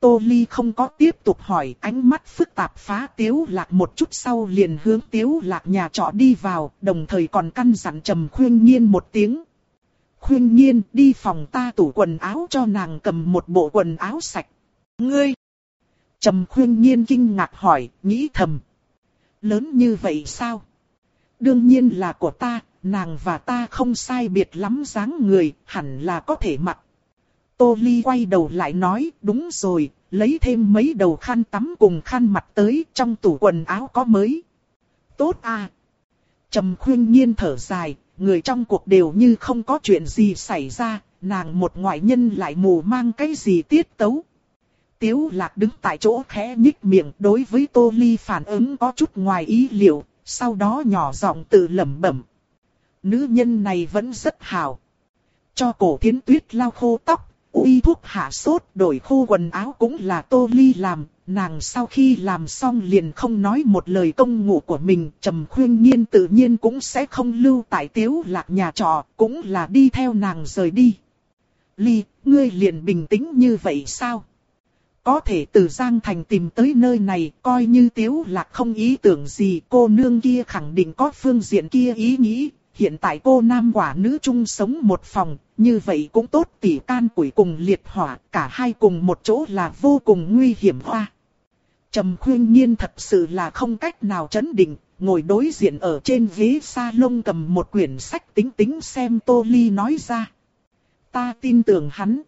Tô Ly không có tiếp tục hỏi ánh mắt phức tạp phá Tiếu Lạc một chút sau liền hướng Tiếu Lạc nhà trọ đi vào, đồng thời còn căn dặn trầm khuyên nhiên một tiếng. Khuyên nhiên đi phòng ta tủ quần áo cho nàng cầm một bộ quần áo sạch. Ngươi! Trầm khuyên nhiên kinh ngạc hỏi, nghĩ thầm. Lớn như vậy sao? Đương nhiên là của ta, nàng và ta không sai biệt lắm dáng người, hẳn là có thể mặc. Tô Ly quay đầu lại nói, đúng rồi, lấy thêm mấy đầu khăn tắm cùng khăn mặt tới, trong tủ quần áo có mới. Tốt à! Trầm khuyên nhiên thở dài, người trong cuộc đều như không có chuyện gì xảy ra, nàng một ngoại nhân lại mù mang cái gì tiết tấu. Tiếu lạc đứng tại chỗ khẽ nhích miệng đối với Tô Ly phản ứng có chút ngoài ý liệu, sau đó nhỏ giọng tự lẩm bẩm. Nữ nhân này vẫn rất hào. Cho cổ thiến tuyết lau khô tóc, uy thuốc hạ sốt, đổi khô quần áo cũng là tô ly làm. Nàng sau khi làm xong liền không nói một lời công ngụ của mình, trầm khuyên nhiên tự nhiên cũng sẽ không lưu tại tiếu lạc nhà trọ, cũng là đi theo nàng rời đi. Ly, ngươi liền bình tĩnh như vậy sao? Có thể từ Giang Thành tìm tới nơi này, coi như tiếu lạc không ý tưởng gì, cô nương kia khẳng định có phương diện kia ý nghĩ, hiện tại cô nam quả nữ chung sống một phòng, như vậy cũng tốt tỉ can quỷ cùng liệt hỏa, cả hai cùng một chỗ là vô cùng nguy hiểm hoa. Trầm khuyên nhiên thật sự là không cách nào chấn định, ngồi đối diện ở trên ghế salon cầm một quyển sách tính tính xem Tô Ly nói ra. Ta tin tưởng hắn.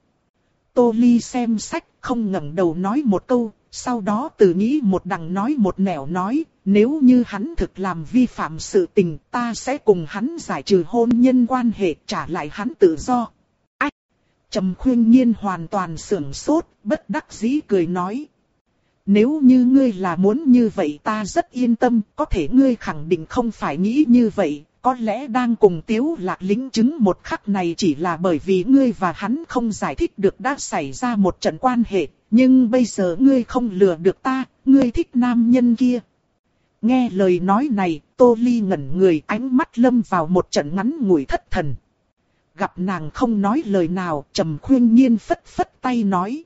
Tô Ly xem sách không ngẩng đầu nói một câu, sau đó từ nghĩ một đằng nói một nẻo nói, nếu như hắn thực làm vi phạm sự tình, ta sẽ cùng hắn giải trừ hôn nhân quan hệ trả lại hắn tự do. Ách! Trầm khuyên nhiên hoàn toàn sưởng sốt, bất đắc dĩ cười nói. Nếu như ngươi là muốn như vậy ta rất yên tâm, có thể ngươi khẳng định không phải nghĩ như vậy, có lẽ đang cùng tiếu lạc lính chứng một khắc này chỉ là bởi vì ngươi và hắn không giải thích được đã xảy ra một trận quan hệ, nhưng bây giờ ngươi không lừa được ta, ngươi thích nam nhân kia. Nghe lời nói này, Tô Ly ngẩn người ánh mắt lâm vào một trận ngắn ngủi thất thần. Gặp nàng không nói lời nào, trầm khuyên nhiên phất phất tay nói.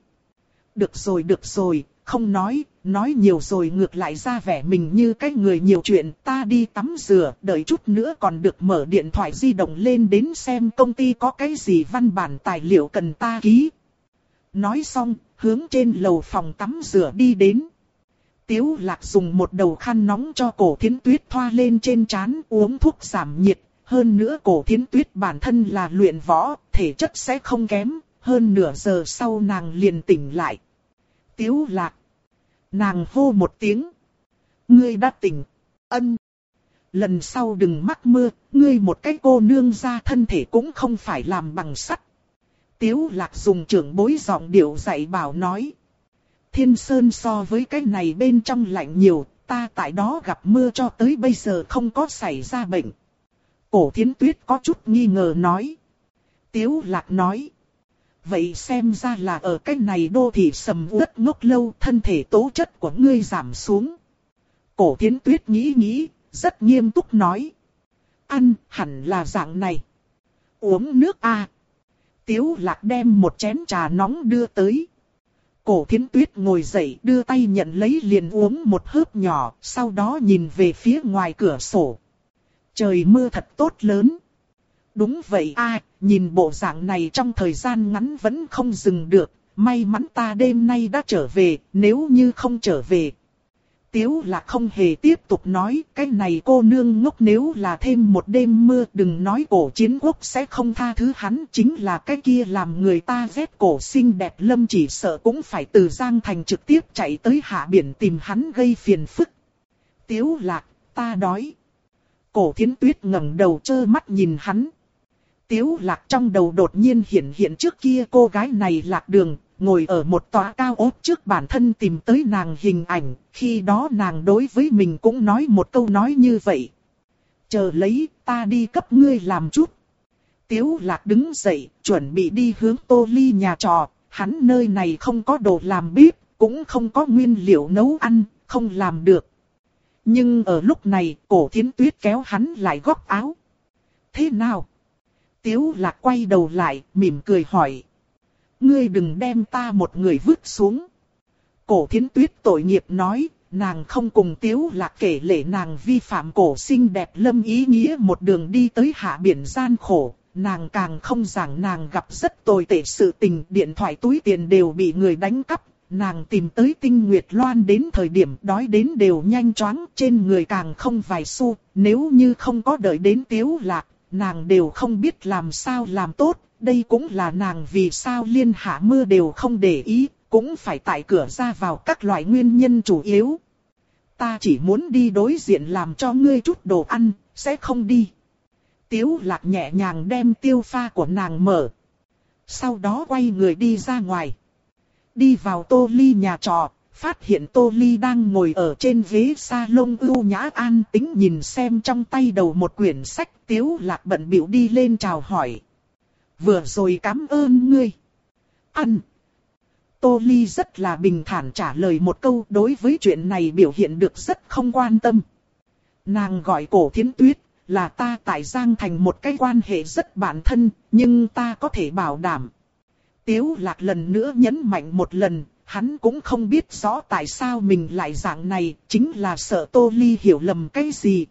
Được rồi được rồi, không nói, nói nhiều rồi ngược lại ra vẻ mình như cái người nhiều chuyện, ta đi tắm rửa, đợi chút nữa còn được mở điện thoại di động lên đến xem công ty có cái gì văn bản tài liệu cần ta ký. Nói xong, hướng trên lầu phòng tắm rửa đi đến. Tiếu lạc dùng một đầu khăn nóng cho cổ thiến tuyết thoa lên trên chán uống thuốc giảm nhiệt. Hơn nữa cổ thiến tuyết bản thân là luyện võ, thể chất sẽ không kém. Hơn nửa giờ sau nàng liền tỉnh lại. Tiếu lạc. Nàng hô một tiếng. Ngươi đã tỉnh. Ân. Lần sau đừng mắc mưa, ngươi một cái cô nương ra thân thể cũng không phải làm bằng sắt. Tiếu lạc dùng trưởng bối giọng điệu dạy bảo nói. Thiên Sơn so với cái này bên trong lạnh nhiều, ta tại đó gặp mưa cho tới bây giờ không có xảy ra bệnh. Cổ thiến tuyết có chút nghi ngờ nói. Tiếu lạc nói. Vậy xem ra là ở cái này đô thị sầm uất ngốc lâu thân thể tố chất của ngươi giảm xuống. Cổ thiến tuyết nghĩ nghĩ, rất nghiêm túc nói. Ăn hẳn là dạng này. Uống nước a Tiếu lạc đem một chén trà nóng đưa tới. Cổ thiến tuyết ngồi dậy đưa tay nhận lấy liền uống một hớp nhỏ, sau đó nhìn về phía ngoài cửa sổ. Trời mưa thật tốt lớn. Đúng vậy a nhìn bộ dạng này trong thời gian ngắn vẫn không dừng được, may mắn ta đêm nay đã trở về, nếu như không trở về, Tiếu là không hề tiếp tục nói, cái này cô nương ngốc nếu là thêm một đêm mưa đừng nói cổ chiến quốc sẽ không tha thứ hắn, chính là cái kia làm người ta ghét cổ xinh đẹp lâm chỉ sợ cũng phải từ Giang Thành trực tiếp chạy tới hạ biển tìm hắn gây phiền phức. Tiếu lạc, ta đói. Cổ thiến tuyết ngẩng đầu trơ mắt nhìn hắn. Tiếu lạc trong đầu đột nhiên hiện hiện trước kia cô gái này lạc đường, ngồi ở một tòa cao ốt trước bản thân tìm tới nàng hình ảnh, khi đó nàng đối với mình cũng nói một câu nói như vậy. Chờ lấy, ta đi cấp ngươi làm chút. Tiếu lạc đứng dậy, chuẩn bị đi hướng tô ly nhà trò, hắn nơi này không có đồ làm bếp, cũng không có nguyên liệu nấu ăn, không làm được. Nhưng ở lúc này, cổ thiến tuyết kéo hắn lại góc áo. Thế nào? Tiếu lạc quay đầu lại, mỉm cười hỏi. Ngươi đừng đem ta một người vứt xuống. Cổ thiến tuyết tội nghiệp nói, nàng không cùng tiếu lạc kể lệ nàng vi phạm cổ xinh đẹp lâm ý nghĩa một đường đi tới hạ biển gian khổ. Nàng càng không rằng nàng gặp rất tồi tệ sự tình điện thoại túi tiền đều bị người đánh cắp. Nàng tìm tới tinh nguyệt loan đến thời điểm đói đến đều nhanh chóng trên người càng không vài xu. Nếu như không có đợi đến tiếu lạc, nàng đều không biết làm sao làm tốt, đây cũng là nàng vì sao liên hạ mưa đều không để ý, cũng phải tại cửa ra vào các loại nguyên nhân chủ yếu. Ta chỉ muốn đi đối diện làm cho ngươi chút đồ ăn, sẽ không đi. Tiếu lạc nhẹ nhàng đem tiêu pha của nàng mở. Sau đó quay người đi ra ngoài. Đi vào tô ly nhà trọ, phát hiện tô ly đang ngồi ở trên ghế salon ưu nhã an tính nhìn xem trong tay đầu một quyển sách. Tiếu lạc bận biểu đi lên chào hỏi vừa rồi cảm ơn ngươi. Ăn. Tô Ly rất là bình thản trả lời một câu đối với chuyện này biểu hiện được rất không quan tâm. Nàng gọi cổ thiến tuyết, là ta tại Giang Thành một cái quan hệ rất bản thân, nhưng ta có thể bảo đảm. Tiếu lạc lần nữa nhấn mạnh một lần, hắn cũng không biết rõ tại sao mình lại dạng này, chính là sợ Tô Ly hiểu lầm cái gì.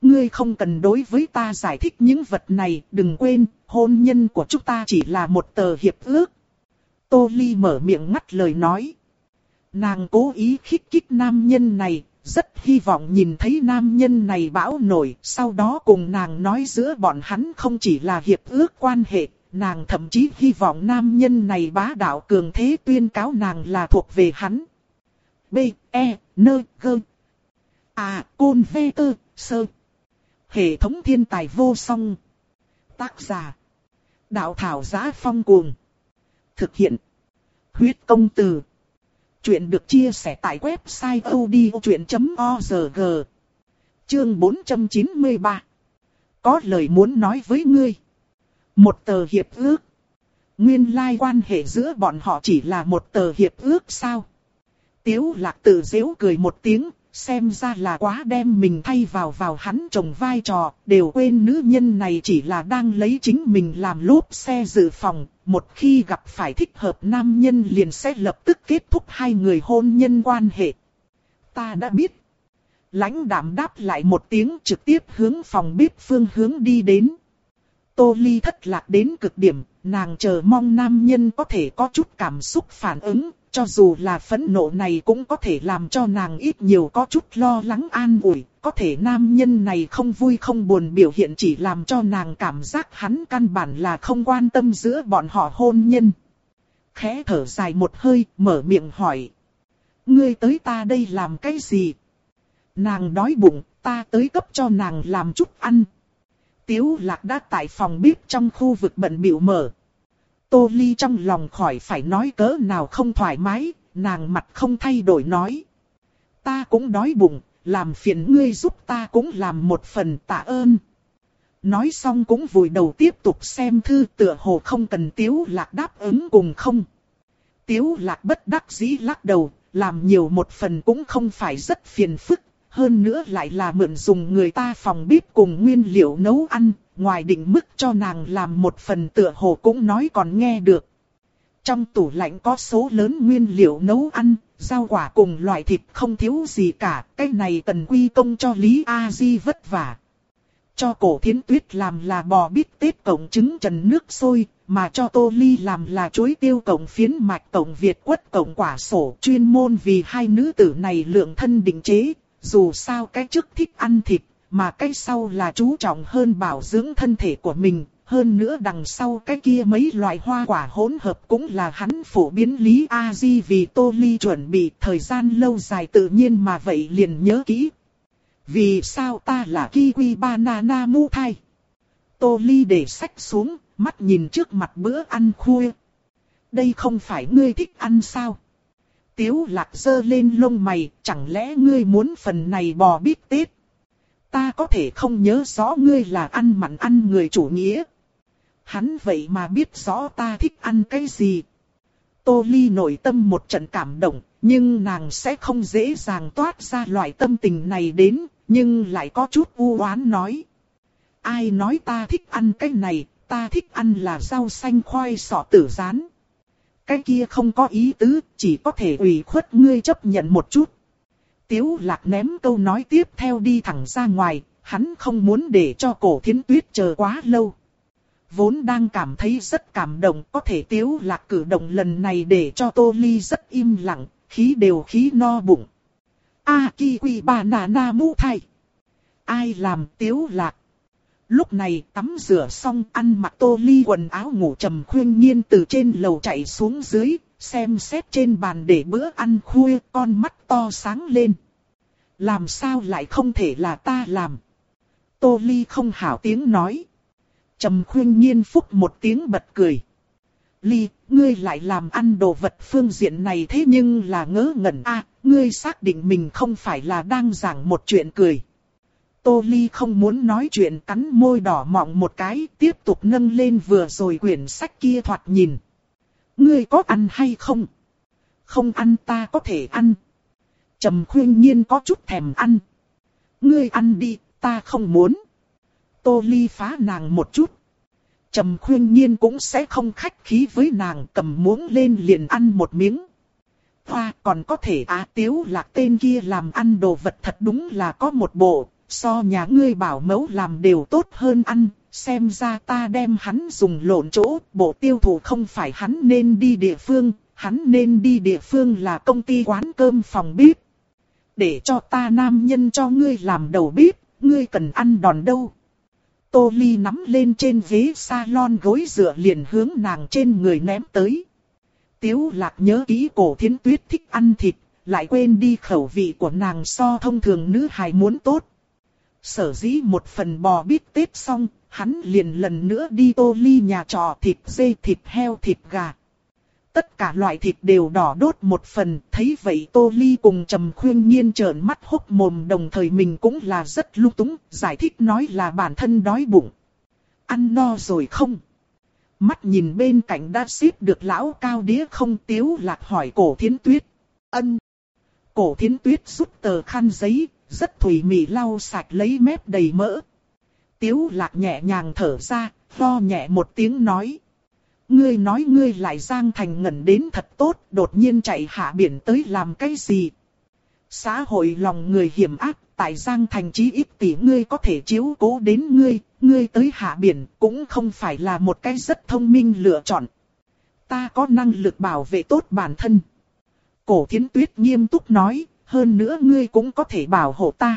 Ngươi không cần đối với ta giải thích những vật này, đừng quên, hôn nhân của chúng ta chỉ là một tờ hiệp ước. Tô Ly mở miệng ngắt lời nói. Nàng cố ý khích kích nam nhân này, rất hy vọng nhìn thấy nam nhân này bão nổi, sau đó cùng nàng nói giữa bọn hắn không chỉ là hiệp ước quan hệ, nàng thậm chí hy vọng nam nhân này bá đạo cường thế tuyên cáo nàng là thuộc về hắn. B, E, N, G. À, Côn V, Tơ, Sơ. Hệ thống thiên tài vô song. Tác giả. Đạo thảo giá phong cuồng. Thực hiện. Huyết công từ. Chuyện được chia sẻ tại website odchuyện.org. Chương 493. Có lời muốn nói với ngươi. Một tờ hiệp ước. Nguyên lai quan hệ giữa bọn họ chỉ là một tờ hiệp ước sao? Tiếu lạc tự dễu cười một tiếng, xem ra là quá đem mình thay vào vào hắn chồng vai trò, đều quên nữ nhân này chỉ là đang lấy chính mình làm lốp xe dự phòng, một khi gặp phải thích hợp nam nhân liền sẽ lập tức kết thúc hai người hôn nhân quan hệ. Ta đã biết. Lãnh đạm đáp lại một tiếng trực tiếp hướng phòng bếp phương hướng đi đến. Tô Ly thất lạc đến cực điểm, nàng chờ mong nam nhân có thể có chút cảm xúc phản ứng, cho dù là phẫn nộ này cũng có thể làm cho nàng ít nhiều có chút lo lắng an ủi, có thể nam nhân này không vui không buồn biểu hiện chỉ làm cho nàng cảm giác hắn căn bản là không quan tâm giữa bọn họ hôn nhân. Khẽ thở dài một hơi, mở miệng hỏi. Ngươi tới ta đây làm cái gì? Nàng đói bụng, ta tới cấp cho nàng làm chút ăn. Tiếu lạc đã tại phòng bếp trong khu vực bận biểu mở, Tô Ly trong lòng khỏi phải nói cỡ nào không thoải mái, nàng mặt không thay đổi nói. Ta cũng đói bụng, làm phiền ngươi giúp ta cũng làm một phần tạ ơn. Nói xong cũng vùi đầu tiếp tục xem thư tựa hồ không cần tiếu lạc đáp ứng cùng không. Tiếu lạc bất đắc dĩ lắc đầu, làm nhiều một phần cũng không phải rất phiền phức, hơn nữa lại là mượn dùng người ta phòng bếp cùng nguyên liệu nấu ăn, ngoài định mức cho nàng làm một phần tựa hồ cũng nói còn nghe được. Trong tủ lạnh có số lớn nguyên liệu nấu ăn, rau quả cùng loại thịt không thiếu gì cả, cái này cần quy công cho Lý A Di vất vả. Cho cổ thiến tuyết làm là bò bít tết cổng trứng trần nước sôi, mà cho tô ly làm là chuối tiêu cổng phiến mạch cổng Việt quất cổng quả sổ chuyên môn vì hai nữ tử này lượng thân định chế, dù sao cái trước thích ăn thịt, mà cái sau là chú trọng hơn bảo dưỡng thân thể của mình, hơn nữa đằng sau cái kia mấy loại hoa quả hỗn hợp cũng là hắn phổ biến Lý A Di vì Tô Ly chuẩn bị thời gian lâu dài tự nhiên mà vậy liền nhớ kỹ. Vì sao ta là kiwi banana mu thai? Tô Ly để sách xuống, mắt nhìn trước mặt bữa ăn khuya. Đây không phải ngươi thích ăn sao? Tiếu lạc dơ lên lông mày, chẳng lẽ ngươi muốn phần này bò bít tết? Ta có thể không nhớ rõ ngươi là ăn mặn ăn người chủ nghĩa. Hắn vậy mà biết rõ ta thích ăn cái gì. Tô Ly nội tâm một trận cảm động, nhưng nàng sẽ không dễ dàng toát ra loại tâm tình này đến, nhưng lại có chút u oán nói. Ai nói ta thích ăn cái này, ta thích ăn là rau xanh khoai sọ tử rán. Cái kia không có ý tứ, chỉ có thể ủy khuất ngươi chấp nhận một chút. Tiếu lạc ném câu nói tiếp theo đi thẳng ra ngoài, hắn không muốn để cho cổ thiến tuyết chờ quá lâu. Vốn đang cảm thấy rất cảm động, có thể tiếu lạc cử động lần này để cho Tô Ly rất im lặng, khí đều khí no bụng. A kỳ quỳ bà nà na mu thay. Ai làm tiếu lạc? Lúc này tắm rửa xong ăn mặc tô ly quần áo ngủ trầm khuyên nhiên từ trên lầu chạy xuống dưới, xem xét trên bàn để bữa ăn khuya con mắt to sáng lên. Làm sao lại không thể là ta làm? Tô ly không hảo tiếng nói. Trầm khuyên nhiên phúc một tiếng bật cười. Ly, ngươi lại làm ăn đồ vật phương diện này thế nhưng là ngớ ngẩn a ngươi xác định mình không phải là đang giảng một chuyện cười. Tô Ly không muốn nói chuyện cắn môi đỏ mọng một cái, tiếp tục nâng lên vừa rồi quyển sách kia thoạt nhìn. Ngươi có ăn hay không? Không ăn ta có thể ăn. Trầm khuyên nhiên có chút thèm ăn. Ngươi ăn đi, ta không muốn. Tô Ly phá nàng một chút. Trầm khuyên nhiên cũng sẽ không khách khí với nàng cầm muỗng lên liền ăn một miếng. Hoa còn có thể á tiếu lạc tên kia làm ăn đồ vật thật đúng là có một bộ, so nhà ngươi bảo mẫu làm đều tốt hơn ăn, xem ra ta đem hắn dùng lộn chỗ, bộ tiêu thụ không phải hắn nên đi địa phương, hắn nên đi địa phương là công ty quán cơm phòng bếp. Để cho ta nam nhân cho ngươi làm đầu bếp, ngươi cần ăn đòn đâu. Tô Ly nắm lên trên ghế salon gối dựa liền hướng nàng trên người ném tới. Tiếu lạc nhớ kỹ cổ thiến tuyết thích ăn thịt, lại quên đi khẩu vị của nàng so thông thường nữ hài muốn tốt. Sở dĩ một phần bò bít tết xong, hắn liền lần nữa đi tô ly nhà trò thịt dê thịt heo thịt gà. Tất cả loại thịt đều đỏ đốt một phần, thấy vậy Tô Ly cùng Trầm Khuyên Nhiên trợn mắt hốc mồm đồng thời mình cũng là rất lung túng, giải thích nói là bản thân đói bụng. Ăn no rồi không? Mắt nhìn bên cạnh đã xếp được lão cao đĩa không tiếu lạc hỏi cổ thiến tuyết. Ân. Cổ thiến tuyết rút tờ khăn giấy, rất thủy mị lau sạch lấy mép đầy mỡ. Tiếu lạc nhẹ nhàng thở ra, lo nhẹ một tiếng nói. Ngươi nói ngươi lại giang thành ngẩn đến thật tốt, đột nhiên chạy hạ biển tới làm cái gì? Xã hội lòng người hiểm ác, tại giang thành chí ít tỷ ngươi có thể chiếu cố đến ngươi, ngươi tới hạ biển cũng không phải là một cái rất thông minh lựa chọn. Ta có năng lực bảo vệ tốt bản thân. Cổ thiến tuyết nghiêm túc nói, hơn nữa ngươi cũng có thể bảo hộ ta.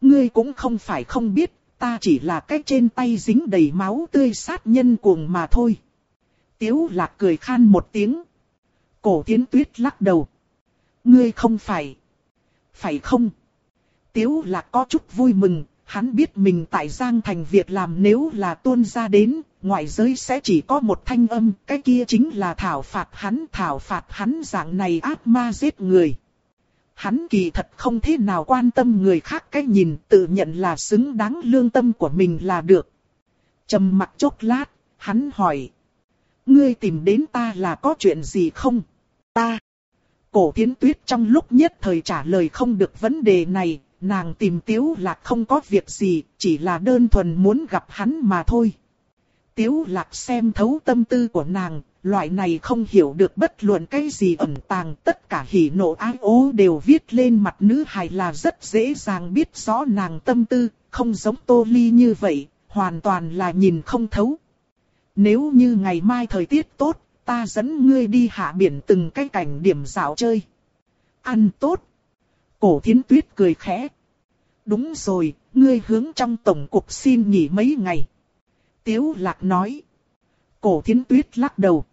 Ngươi cũng không phải không biết, ta chỉ là cái trên tay dính đầy máu tươi sát nhân cuồng mà thôi. Tiếu lạc cười khan một tiếng. Cổ tiến tuyết lắc đầu. Ngươi không phải. Phải không? Tiếu lạc có chút vui mừng, hắn biết mình tại Giang Thành việc làm nếu là tuôn ra đến, ngoại giới sẽ chỉ có một thanh âm, cái kia chính là thảo phạt hắn, thảo phạt hắn dạng này ác ma giết người. Hắn kỳ thật không thế nào quan tâm người khác cái nhìn, tự nhận là xứng đáng lương tâm của mình là được. trầm mặt chốc lát, hắn hỏi. Ngươi tìm đến ta là có chuyện gì không? Ta. Cổ tiến tuyết trong lúc nhất thời trả lời không được vấn đề này, nàng tìm Tiếu Lạc không có việc gì, chỉ là đơn thuần muốn gặp hắn mà thôi. Tiếu Lạc xem thấu tâm tư của nàng, loại này không hiểu được bất luận cái gì ẩn tàng, tất cả hỉ nộ ái ố đều viết lên mặt nữ hài là rất dễ dàng biết rõ nàng tâm tư, không giống Tô Ly như vậy, hoàn toàn là nhìn không thấu. Nếu như ngày mai thời tiết tốt, ta dẫn ngươi đi hạ biển từng cái cảnh điểm dạo chơi. Ăn tốt. Cổ thiến tuyết cười khẽ. Đúng rồi, ngươi hướng trong tổng cục xin nghỉ mấy ngày. Tiếu lạc nói. Cổ thiến tuyết lắc đầu.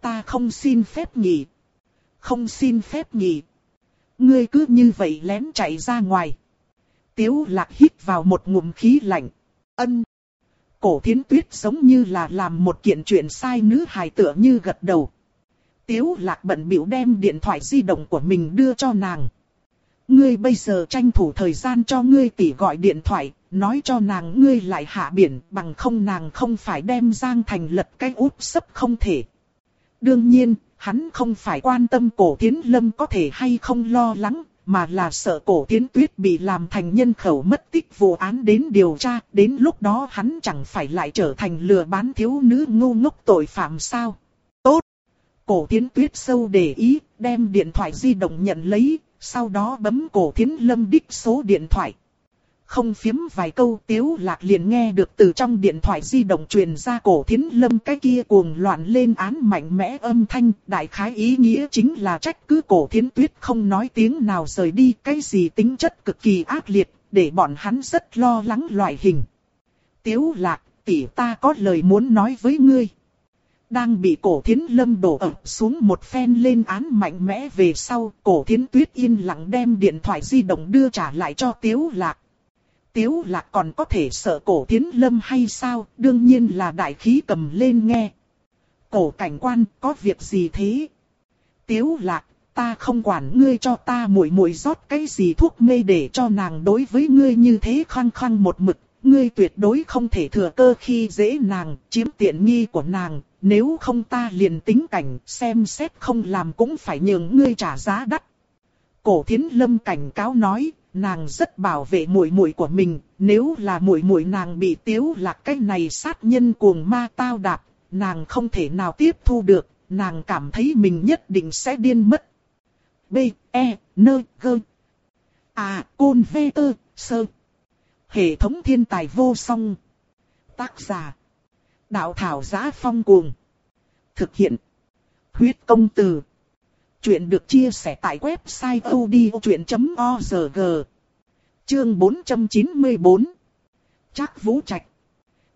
Ta không xin phép nghỉ. Không xin phép nghỉ. Ngươi cứ như vậy lén chạy ra ngoài. Tiếu lạc hít vào một ngụm khí lạnh. Ân. Cổ thiến tuyết giống như là làm một kiện chuyện sai nữ hài tựa như gật đầu. Tiếu lạc bận biểu đem điện thoại di động của mình đưa cho nàng. Ngươi bây giờ tranh thủ thời gian cho ngươi tỷ gọi điện thoại, nói cho nàng ngươi lại hạ biển, bằng không nàng không phải đem Giang Thành lật cái úp sấp không thể. Đương nhiên, hắn không phải quan tâm cổ tiến lâm có thể hay không lo lắng, mà là sợ cổ tiến tuyết bị làm thành nhân khẩu mất tích vụ án đến điều tra, đến lúc đó hắn chẳng phải lại trở thành lừa bán thiếu nữ ngu ngốc tội phạm sao. Tốt! Cổ tiến tuyết sâu để ý, đem điện thoại di động nhận lấy, sau đó bấm cổ tiến lâm đích số điện thoại. Không phiếm vài câu tiếu lạc liền nghe được từ trong điện thoại di động truyền ra cổ thiến lâm cái kia cuồng loạn lên án mạnh mẽ âm thanh. Đại khái ý nghĩa chính là trách cứ cổ thiến tuyết không nói tiếng nào rời đi cái gì tính chất cực kỳ ác liệt, để bọn hắn rất lo lắng loại hình. Tiếu lạc, tỷ ta có lời muốn nói với ngươi. Đang bị cổ thiến lâm đổ ập xuống một phen lên án mạnh mẽ về sau, cổ thiến tuyết yên lặng đem điện thoại di động đưa trả lại cho tiếu lạc. Tiếu lạc còn có thể sợ cổ thiến lâm hay sao, đương nhiên là đại khí cầm lên nghe. Cổ cảnh quan, có việc gì thế? Tiếu lạc, ta không quản ngươi cho ta muội muội rót cái gì thuốc mê để cho nàng đối với ngươi như thế khăng khăng một mực, ngươi tuyệt đối không thể thừa cơ khi dễ nàng, chiếm tiện nghi của nàng, nếu không ta liền tính cảnh, xem xét không làm cũng phải nhường ngươi trả giá đắt. Cổ thiến lâm cảnh cáo nói, nàng rất bảo vệ muội muội của mình, nếu là muội muội nàng bị tiếu lạc cái này sát nhân cuồng ma tao đạp, nàng không thể nào tiếp thu được, nàng cảm thấy mình nhất định sẽ điên mất. B, E, N, G. À, Côn V, T, Sơ. Hệ thống thiên tài vô song. Tác giả. Đạo thảo giá phong cuồng. Thực hiện. Huyết công từ. Chuyện được chia sẻ tại website odchuyện.org. Chương 494. Chắc vũ trạch.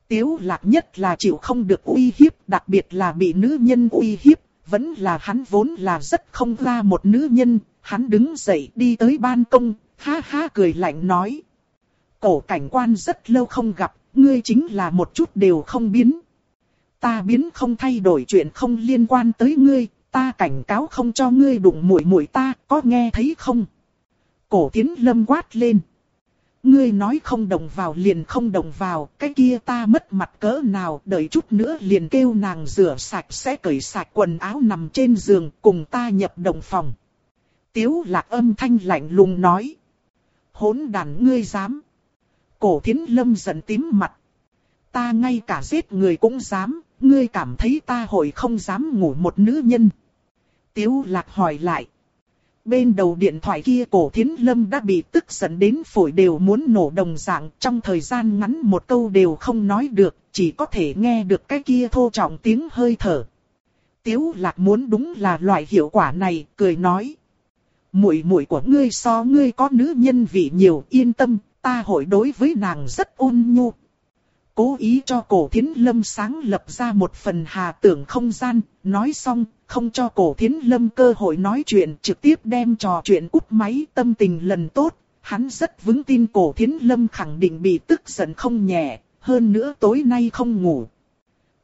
Tiếu lạc nhất là chịu không được uy hiếp, đặc biệt là bị nữ nhân uy hiếp, vẫn là hắn vốn là rất không ra một nữ nhân, hắn đứng dậy đi tới ban công, ha ha cười lạnh nói. Cổ cảnh quan rất lâu không gặp, ngươi chính là một chút đều không biến. Ta biến không thay đổi chuyện không liên quan tới ngươi, ta cảnh cáo không cho ngươi đụng mũi mũi ta, có nghe thấy không? Cổ tiến lâm quát lên. Ngươi nói không đồng vào liền không đồng vào, cái kia ta mất mặt cỡ nào, đợi chút nữa liền kêu nàng rửa sạch sẽ cởi sạch quần áo nằm trên giường, cùng ta nhập đồng phòng. Tiếu lạc âm thanh lạnh lùng nói. Hỗn đàn ngươi dám. Cổ thiến lâm giận tím mặt. Ta ngay cả giết người cũng dám, ngươi cảm thấy ta hội không dám ngủ một nữ nhân. Tiếu lạc hỏi lại. Bên đầu điện thoại kia cổ thiến lâm đã bị tức giận đến phổi đều muốn nổ đồng dạng trong thời gian ngắn một câu đều không nói được, chỉ có thể nghe được cái kia thô trọng tiếng hơi thở. Tiếu lạc muốn đúng là loại hiệu quả này, cười nói. Muội muội của ngươi so ngươi có nữ nhân vị nhiều yên tâm, ta hội đối với nàng rất ôn nhu. Cố ý cho cổ thiến lâm sáng lập ra một phần hà tưởng không gian, nói xong, không cho cổ thiến lâm cơ hội nói chuyện trực tiếp đem trò chuyện cúp máy tâm tình lần tốt. Hắn rất vững tin cổ thiến lâm khẳng định bị tức giận không nhẹ, hơn nữa tối nay không ngủ.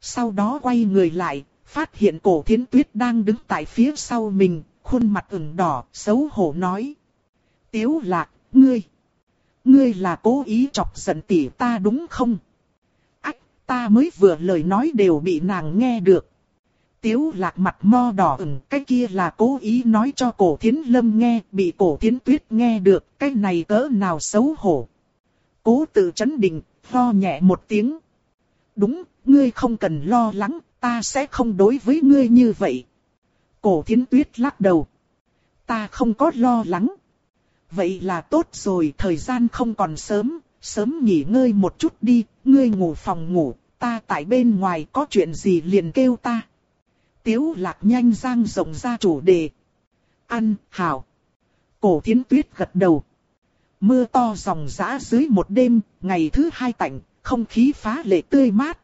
Sau đó quay người lại, phát hiện cổ thiến tuyết đang đứng tại phía sau mình, khuôn mặt ửng đỏ, xấu hổ nói. Tiếu lạc, ngươi, ngươi là cố ý chọc giận tỷ ta đúng không? Ách, ta mới vừa lời nói đều bị nàng nghe được. Tiếu lạc mặt mo đỏ ửng, cái kia là cố ý nói cho cổ thiến lâm nghe, bị cổ thiến tuyết nghe được, cái này cỡ nào xấu hổ. Cố tự chấn định, lo nhẹ một tiếng. Đúng, ngươi không cần lo lắng, ta sẽ không đối với ngươi như vậy. Cổ thiến tuyết lắc đầu. Ta không có lo lắng. Vậy là tốt rồi, thời gian không còn sớm, sớm nghỉ ngơi một chút đi, ngươi ngủ phòng ngủ, ta tại bên ngoài có chuyện gì liền kêu ta. Tiếu lạc nhanh giang rộng ra chủ đề. Ăn, hảo. Cổ thiến tuyết gật đầu. Mưa to dòng giã dưới một đêm, ngày thứ hai tạnh, không khí phá lệ tươi mát.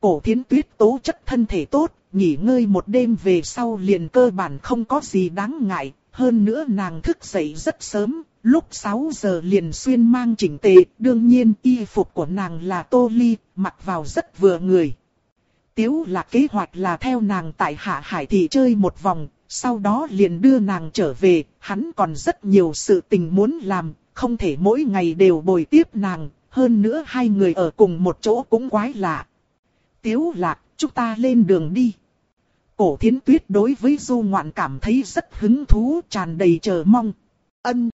Cổ thiến tuyết tố chất thân thể tốt, nghỉ ngơi một đêm về sau liền cơ bản không có gì đáng ngại. Hơn nữa nàng thức dậy rất sớm, lúc 6 giờ liền xuyên mang chỉnh tề, đương nhiên y phục của nàng là tô ly, mặc vào rất vừa người. Tiếu là kế hoạch là theo nàng tại Hạ Hải Thị chơi một vòng, sau đó liền đưa nàng trở về, hắn còn rất nhiều sự tình muốn làm, không thể mỗi ngày đều bồi tiếp nàng, hơn nữa hai người ở cùng một chỗ cũng quái lạ. Tiếu lạc, chúng ta lên đường đi. Cổ thiến tuyết đối với du ngoạn cảm thấy rất hứng thú, tràn đầy chờ mong. Ân.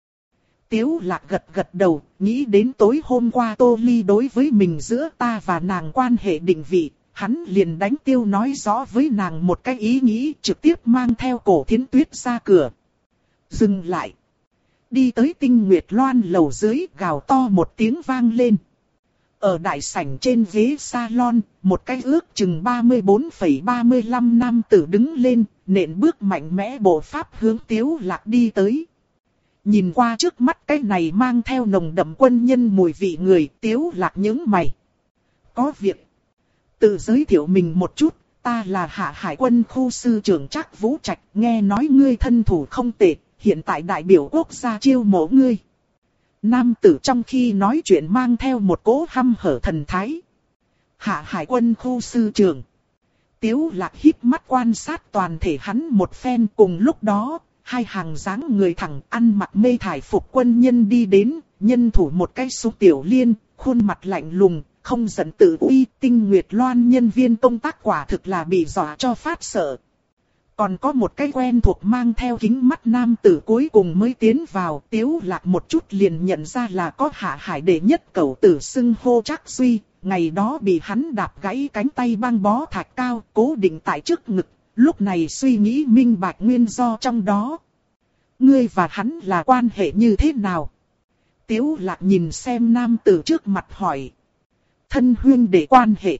Tiếu lạc gật gật đầu, nghĩ đến tối hôm qua Tô Ly đối với mình giữa ta và nàng quan hệ định vị, hắn liền đánh tiêu nói rõ với nàng một cái ý nghĩ trực tiếp mang theo cổ thiến tuyết ra cửa. Dừng lại. Đi tới tinh nguyệt loan lầu dưới gào to một tiếng vang lên. Ở đại sảnh trên ghế salon, một cái ước chừng 34,35 năm tử đứng lên, nện bước mạnh mẽ bộ pháp hướng tiếu lạc đi tới. Nhìn qua trước mắt cái này mang theo nồng đậm quân nhân mùi vị người tiếu lạc những mày. Có việc. Tự giới thiệu mình một chút, ta là hạ hải quân khu sư trưởng Trác Vũ Trạch, nghe nói ngươi thân thủ không tệ, hiện tại đại biểu quốc gia chiêu mộ ngươi. Nam tử trong khi nói chuyện mang theo một cố hăm hở thần thái. Hạ hải quân khu sư trưởng. Tiếu lạc hít mắt quan sát toàn thể hắn một phen cùng lúc đó, hai hàng dáng người thẳng ăn mặc mê thải phục quân nhân đi đến, nhân thủ một cái súng tiểu liên, khuôn mặt lạnh lùng, không giận tự uy, tinh nguyệt loan nhân viên công tác quả thực là bị dọa cho phát sợ. Còn có một cái quen thuộc mang theo kính mắt nam tử cuối cùng mới tiến vào, tiếu lạc một chút liền nhận ra là có hạ hải đệ nhất cầu tử xưng hô chắc suy, ngày đó bị hắn đạp gãy cánh tay băng bó thạch cao, cố định tại trước ngực, lúc này suy nghĩ minh bạch nguyên do trong đó. Ngươi và hắn là quan hệ như thế nào? Tiếu lạc nhìn xem nam tử trước mặt hỏi. Thân huyên để quan hệ.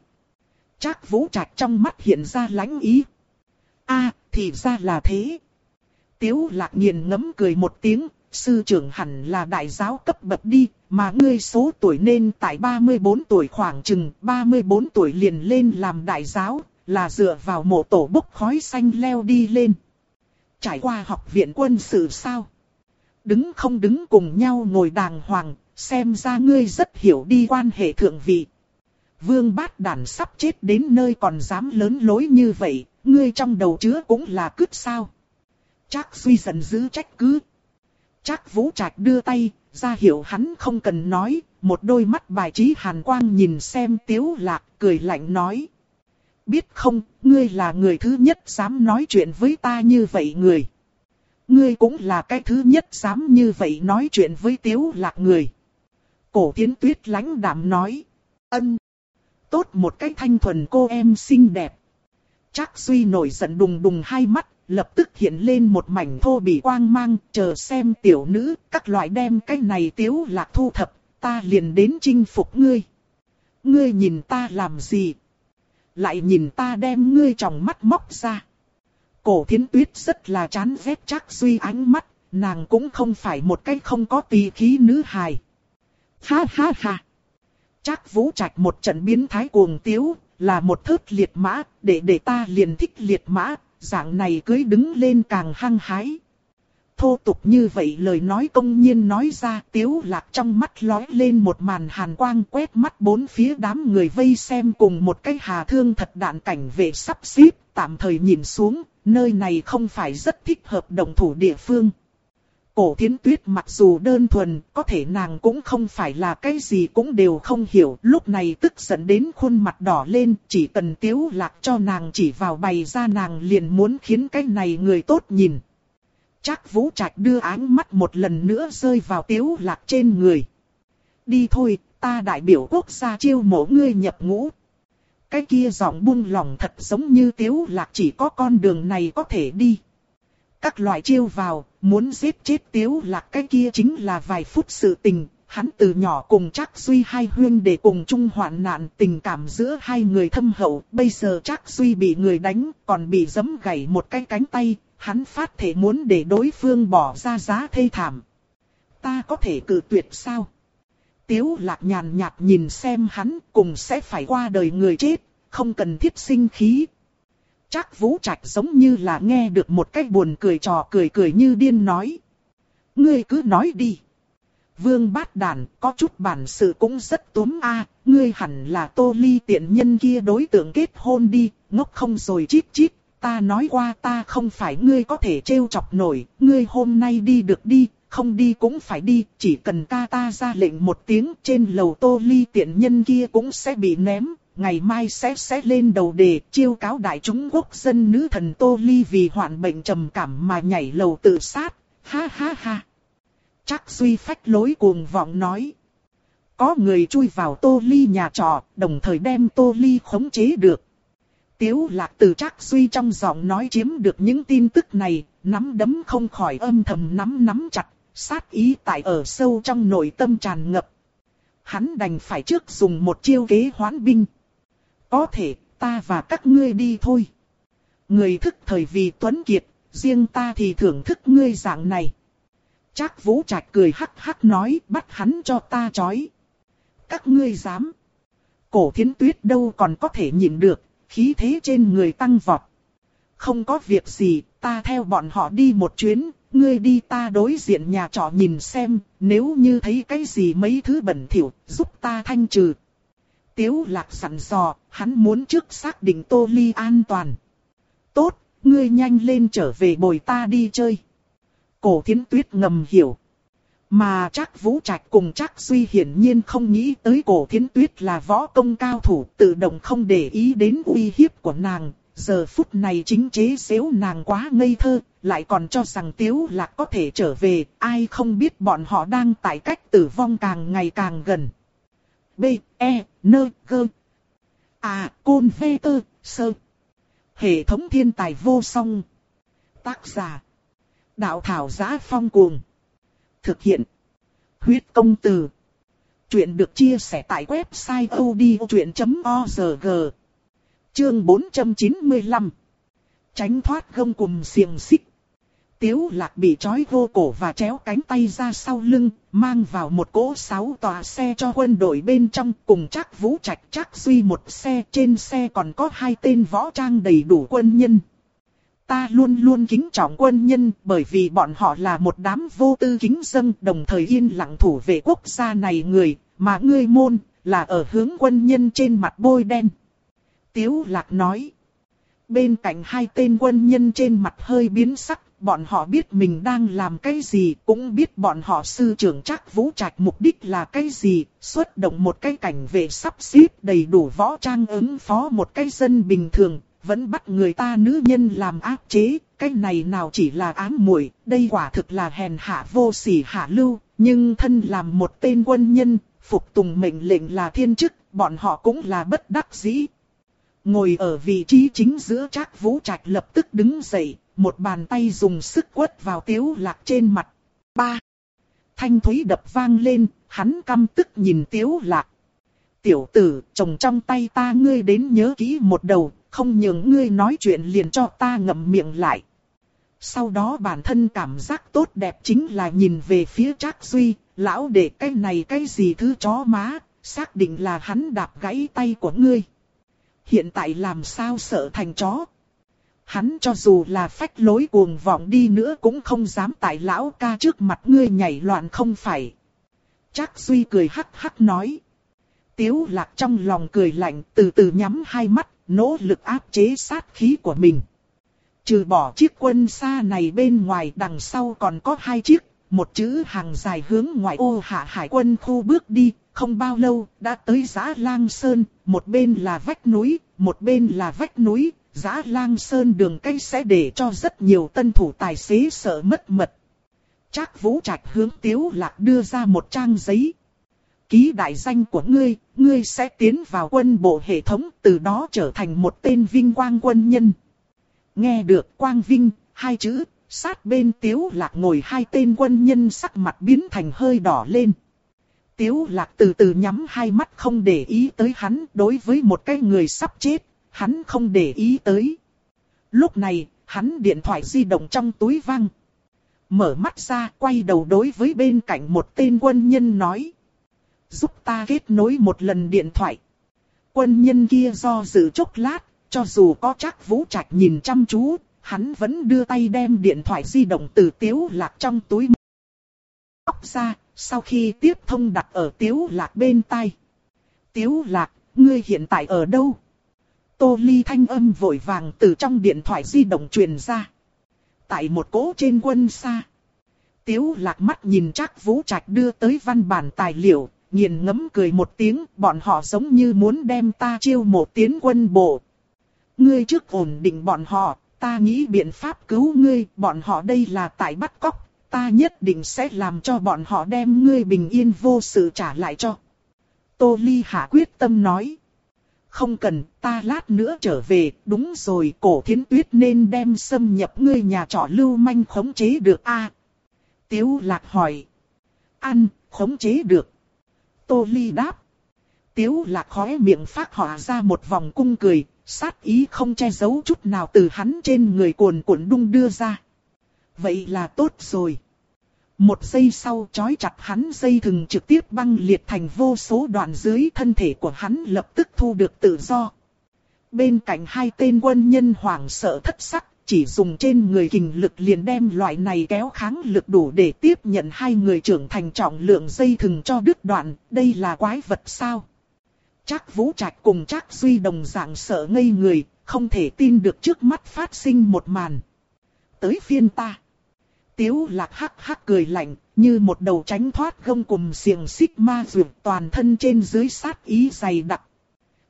Chắc vũ trạch trong mắt hiện ra lãnh ý. a thì ra là thế. Tiếu lạc nghiền ngấm cười một tiếng, sư trưởng hẳn là đại giáo cấp bậc đi, mà ngươi số tuổi nên tại 34 tuổi khoảng chừng 34 tuổi liền lên làm đại giáo, là dựa vào mộ tổ bốc khói xanh leo đi lên. Trải qua học viện quân sự sao? Đứng không đứng cùng nhau ngồi đàng hoàng, xem ra ngươi rất hiểu đi quan hệ thượng vị. Vương bát đàn sắp chết đến nơi còn dám lớn lối như vậy, ngươi trong đầu chứa cũng là cứt sao. Chắc suy giận dữ trách cứ. Chắc vũ trạch đưa tay, ra hiệu hắn không cần nói, một đôi mắt bài trí hàn quang nhìn xem tiếu lạc, cười lạnh nói. Biết không, ngươi là người thứ nhất dám nói chuyện với ta như vậy người. Ngươi cũng là cái thứ nhất dám như vậy nói chuyện với tiếu lạc người. Cổ tiến tuyết lãnh đạm nói. Ân. Tốt một cái thanh thuần cô em xinh đẹp. Chắc suy nổi giận đùng đùng hai mắt, lập tức hiện lên một mảnh thô bị quang mang, chờ xem tiểu nữ, các loại đem cái này tiếu lạc thu thập, ta liền đến chinh phục ngươi. Ngươi nhìn ta làm gì? Lại nhìn ta đem ngươi trong mắt móc ra. Cổ thiến tuyết rất là chán ghét chắc suy ánh mắt, nàng cũng không phải một cái không có tỳ khí nữ hài. Ha ha ha! Trác vũ trạch một trận biến thái cuồng tiếu, là một thớt liệt mã, để để ta liền thích liệt mã, dạng này cưới đứng lên càng hăng hái. Thô tục như vậy lời nói công nhiên nói ra tiếu lạc trong mắt lói lên một màn hàn quang quét mắt bốn phía đám người vây xem cùng một cái hà thương thật đạn cảnh về sắp xếp, tạm thời nhìn xuống, nơi này không phải rất thích hợp đồng thủ địa phương. Cổ thiến tuyết mặc dù đơn thuần, có thể nàng cũng không phải là cái gì cũng đều không hiểu. Lúc này tức giận đến khuôn mặt đỏ lên, chỉ cần tiếu lạc cho nàng chỉ vào bày ra nàng liền muốn khiến cái này người tốt nhìn. Chắc vũ trạch đưa áng mắt một lần nữa rơi vào tiếu lạc trên người. Đi thôi, ta đại biểu quốc gia chiêu mộ ngươi nhập ngũ. Cái kia giọng buông lòng thật giống như tiếu lạc chỉ có con đường này có thể đi. Các loại chiêu vào, muốn giết chết tiếu lạc cái kia chính là vài phút sự tình. Hắn từ nhỏ cùng chắc suy hai huyên để cùng chung hoạn nạn tình cảm giữa hai người thâm hậu. Bây giờ chắc suy bị người đánh, còn bị giấm gãy một cái cánh tay. Hắn phát thể muốn để đối phương bỏ ra giá thê thảm. Ta có thể cử tuyệt sao? Tiếu lạc nhàn nhạt nhìn xem hắn cùng sẽ phải qua đời người chết, không cần thiết sinh khí. Chắc vũ trạch giống như là nghe được một cái buồn cười trò cười cười như điên nói. Ngươi cứ nói đi. Vương bát đàn có chút bản sự cũng rất túm a ngươi hẳn là tô ly tiện nhân kia đối tượng kết hôn đi, ngốc không rồi chít chít. Ta nói qua ta không phải ngươi có thể trêu chọc nổi, ngươi hôm nay đi được đi, không đi cũng phải đi, chỉ cần ca ta ra lệnh một tiếng trên lầu tô ly tiện nhân kia cũng sẽ bị ném, ngày mai sẽ sẽ lên đầu đề chiêu cáo đại chúng quốc dân nữ thần tô ly vì hoạn bệnh trầm cảm mà nhảy lầu tự sát, ha ha ha. Chắc suy phách lối cuồng vọng nói. Có người chui vào tô ly nhà trọ, đồng thời đem tô ly khống chế được. Tiếu lạc từ chắc suy trong giọng nói chiếm được những tin tức này, nắm đấm không khỏi âm thầm nắm nắm chặt, sát ý tại ở sâu trong nội tâm tràn ngập. Hắn đành phải trước dùng một chiêu kế hoán binh. Có thể, ta và các ngươi đi thôi. Người thức thời vì tuấn kiệt, riêng ta thì thưởng thức ngươi dạng này. Chắc vũ trạch cười hắc hắc nói bắt hắn cho ta chói. Các ngươi dám. Cổ thiến tuyết đâu còn có thể nhịn được, khí thế trên người tăng vọt. Không có việc gì, ta theo bọn họ đi một chuyến, ngươi đi ta đối diện nhà trọ nhìn xem, nếu như thấy cái gì mấy thứ bẩn thỉu, giúp ta thanh trừ. Tiếu lạc sẵn dò, hắn muốn trước xác định tô ly an toàn. Tốt, ngươi nhanh lên trở về bồi ta đi chơi. Cổ thiến tuyết ngầm hiểu. Mà chắc vũ trạch cùng chắc suy hiển nhiên không nghĩ tới cổ thiến tuyết là võ công cao thủ tự động không để ý đến uy hiếp của nàng, giờ phút này chính chế xếu nàng quá ngây thơ, lại còn cho rằng tiếu lạc có thể trở về, ai không biết bọn họ đang tại cách tử vong càng ngày càng gần. B, E, nơ, gơ. À, Côn Vê Tơ, Sơ. Hệ thống thiên tài vô song. Tác giả. Đạo thảo giá phong cuồng. Thực hiện. Huyết công từ. Chuyện được chia sẻ tại website odchuyện.org. Chương 495 Tránh thoát gông cùng xiềng xích. Tiếu lạc bị trói vô cổ và chéo cánh tay ra sau lưng, mang vào một cỗ sáu tòa xe cho quân đội bên trong cùng chắc vũ trạch chắc duy một xe. Trên xe còn có hai tên võ trang đầy đủ quân nhân. Ta luôn luôn kính trọng quân nhân bởi vì bọn họ là một đám vô tư kính dân đồng thời yên lặng thủ vệ quốc gia này người, mà ngươi môn là ở hướng quân nhân trên mặt bôi đen. Tiếu lạc nói. Bên cạnh hai tên quân nhân trên mặt hơi biến sắc, bọn họ biết mình đang làm cái gì, cũng biết bọn họ sư trưởng chắc vũ trạch mục đích là cái gì, xuất động một cái cảnh vệ sắp xếp đầy đủ võ trang ứng phó một cái dân bình thường, vẫn bắt người ta nữ nhân làm áp chế, cái này nào chỉ là ám muội, đây quả thực là hèn hạ vô sỉ hạ lưu, nhưng thân làm một tên quân nhân, phục tùng mệnh lệnh là thiên chức, bọn họ cũng là bất đắc dĩ, Ngồi ở vị trí chính giữa trác vũ trạch lập tức đứng dậy, một bàn tay dùng sức quất vào tiếu lạc trên mặt. Ba. Thanh thúy đập vang lên, hắn căm tức nhìn tiếu lạc. Tiểu tử, chồng trong tay ta ngươi đến nhớ kỹ một đầu, không nhường ngươi nói chuyện liền cho ta ngậm miệng lại. Sau đó bản thân cảm giác tốt đẹp chính là nhìn về phía Trác Duy, lão để cái này cái gì thứ chó má, xác định là hắn đạp gãy tay của ngươi hiện tại làm sao sợ thành chó. Hắn cho dù là phách lối cuồng vọng đi nữa cũng không dám tại lão ca trước mặt ngươi nhảy loạn không phải. Chắc Duy cười hắc hắc nói. Tiếu lạc trong lòng cười lạnh từ từ nhắm hai mắt, nỗ lực áp chế sát khí của mình. Trừ bỏ chiếc quân xa này bên ngoài đằng sau còn có hai chiếc, một chữ hàng dài hướng ngoại ô hạ hải quân khu bước đi, không bao lâu đã tới giã lang sơn, một bên là vách núi, một bên là vách núi, giã lang sơn đường cây sẽ để cho rất nhiều tân thủ tài xế sợ mất mật. Trác Vũ Trạch hướng Tiếu Lạc đưa ra một trang giấy. Ký đại danh của ngươi, ngươi sẽ tiến vào quân bộ hệ thống, từ đó trở thành một tên vinh quang quân nhân. Nghe được quang vinh, hai chữ, sát bên Tiếu Lạc ngồi hai tên quân nhân sắc mặt biến thành hơi đỏ lên. Tiếu Lạc từ từ nhắm hai mắt không để ý tới hắn, đối với một cái người sắp chết, hắn không để ý tới. Lúc này, hắn điện thoại di động trong túi văng. Mở mắt ra, quay đầu đối với bên cạnh một tên quân nhân nói. Giúp ta kết nối một lần điện thoại. Quân nhân kia do dự chốc lát, cho dù có chắc vũ trạch nhìn chăm chú, hắn vẫn đưa tay đem điện thoại di động từ tiếu lạc trong túi. móc ra, sau khi tiếp thông đặt ở tiếu lạc bên tai. Tiếu lạc, ngươi hiện tại ở đâu? Tô ly thanh âm vội vàng từ trong điện thoại di động truyền ra. Tại một cỗ trên quân xa. Tiếu lạc mắt nhìn chắc Vũ Trạch đưa tới văn bản tài liệu, nghiền ngấm cười một tiếng, bọn họ giống như muốn đem ta chiêu một tiến quân bộ. Ngươi trước ổn định bọn họ, ta nghĩ biện pháp cứu ngươi, bọn họ đây là tại bắt cóc, ta nhất định sẽ làm cho bọn họ đem ngươi bình yên vô sự trả lại cho. Tô Ly hạ quyết tâm nói. Không cần, ta lát nữa trở về, đúng rồi, cổ thiến tuyết nên đem xâm nhập ngươi nhà trọ lưu manh khống chế được a Tiếu lạc hỏi. Ăn, khống chế được. Tô Ly đáp. Tiếu lạc khóe miệng phát họa ra một vòng cung cười, sát ý không che giấu chút nào từ hắn trên người cuồn cuộn đung đưa ra. Vậy là tốt rồi. Một giây sau chói chặt hắn dây thừng trực tiếp băng liệt thành vô số đoạn dưới thân thể của hắn lập tức thu được tự do. Bên cạnh hai tên quân nhân hoảng sợ thất sắc, chỉ dùng trên người kình lực liền đem loại này kéo kháng lực đủ để tiếp nhận hai người trưởng thành trọng lượng dây thừng cho đứt đoạn, đây là quái vật sao? Chắc Vũ Trạch cùng chắc Duy đồng dạng sợ ngây người, không thể tin được trước mắt phát sinh một màn. Tới phiên ta. Tiếu lạc hắc hắc cười lạnh, như một đầu tránh thoát gông cùng xiềng xích ma dược toàn thân trên dưới sát ý dày đặc.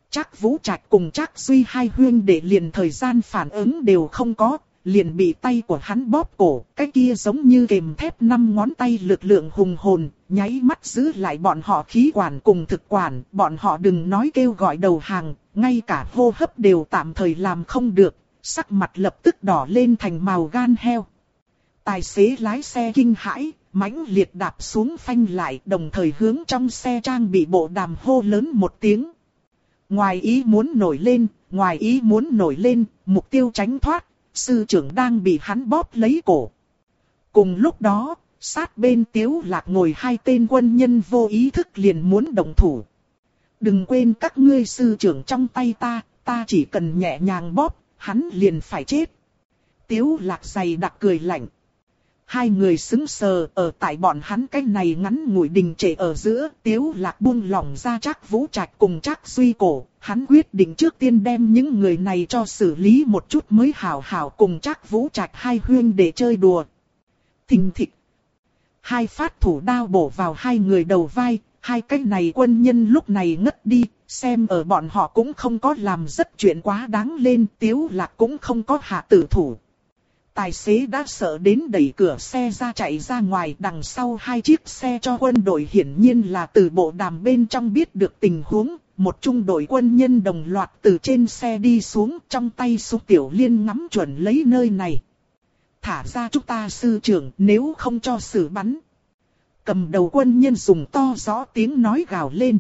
Chắc Vũ Trạch cùng chắc Duy hai huyên để liền thời gian phản ứng đều không có, liền bị tay của hắn bóp cổ, cái kia giống như kềm thép năm ngón tay lực lượng hùng hồn, nháy mắt giữ lại bọn họ khí quản cùng thực quản, bọn họ đừng nói kêu gọi đầu hàng, ngay cả hô hấp đều tạm thời làm không được, sắc mặt lập tức đỏ lên thành màu gan heo. Tài xế lái xe kinh hãi, mãnh liệt đạp xuống phanh lại đồng thời hướng trong xe trang bị bộ đàm hô lớn một tiếng. Ngoài ý muốn nổi lên, ngoài ý muốn nổi lên, mục tiêu tránh thoát, sư trưởng đang bị hắn bóp lấy cổ. Cùng lúc đó, sát bên tiếu lạc ngồi hai tên quân nhân vô ý thức liền muốn động thủ. Đừng quên các ngươi sư trưởng trong tay ta, ta chỉ cần nhẹ nhàng bóp, hắn liền phải chết. Tiếu lạc dày đặc cười lạnh. Hai người xứng sờ ở tại bọn hắn cái này ngắn ngủi đình trệ ở giữa, tiếu lạc buông lỏng ra chắc vũ trạch cùng chắc suy cổ. Hắn quyết định trước tiên đem những người này cho xử lý một chút mới hảo hảo cùng chắc vũ trạch hai huyên để chơi đùa. Thình thịch. Hai phát thủ đao bổ vào hai người đầu vai, hai cái này quân nhân lúc này ngất đi, xem ở bọn họ cũng không có làm rất chuyện quá đáng lên, tiếu lạc cũng không có hạ tử thủ. Tài xế đã sợ đến đẩy cửa xe ra chạy ra ngoài đằng sau hai chiếc xe cho quân đội hiển nhiên là từ bộ đàm bên trong biết được tình huống. Một trung đội quân nhân đồng loạt từ trên xe đi xuống trong tay súng tiểu liên ngắm chuẩn lấy nơi này. Thả ra chúng ta sư trưởng nếu không cho xử bắn. Cầm đầu quân nhân dùng to rõ tiếng nói gào lên.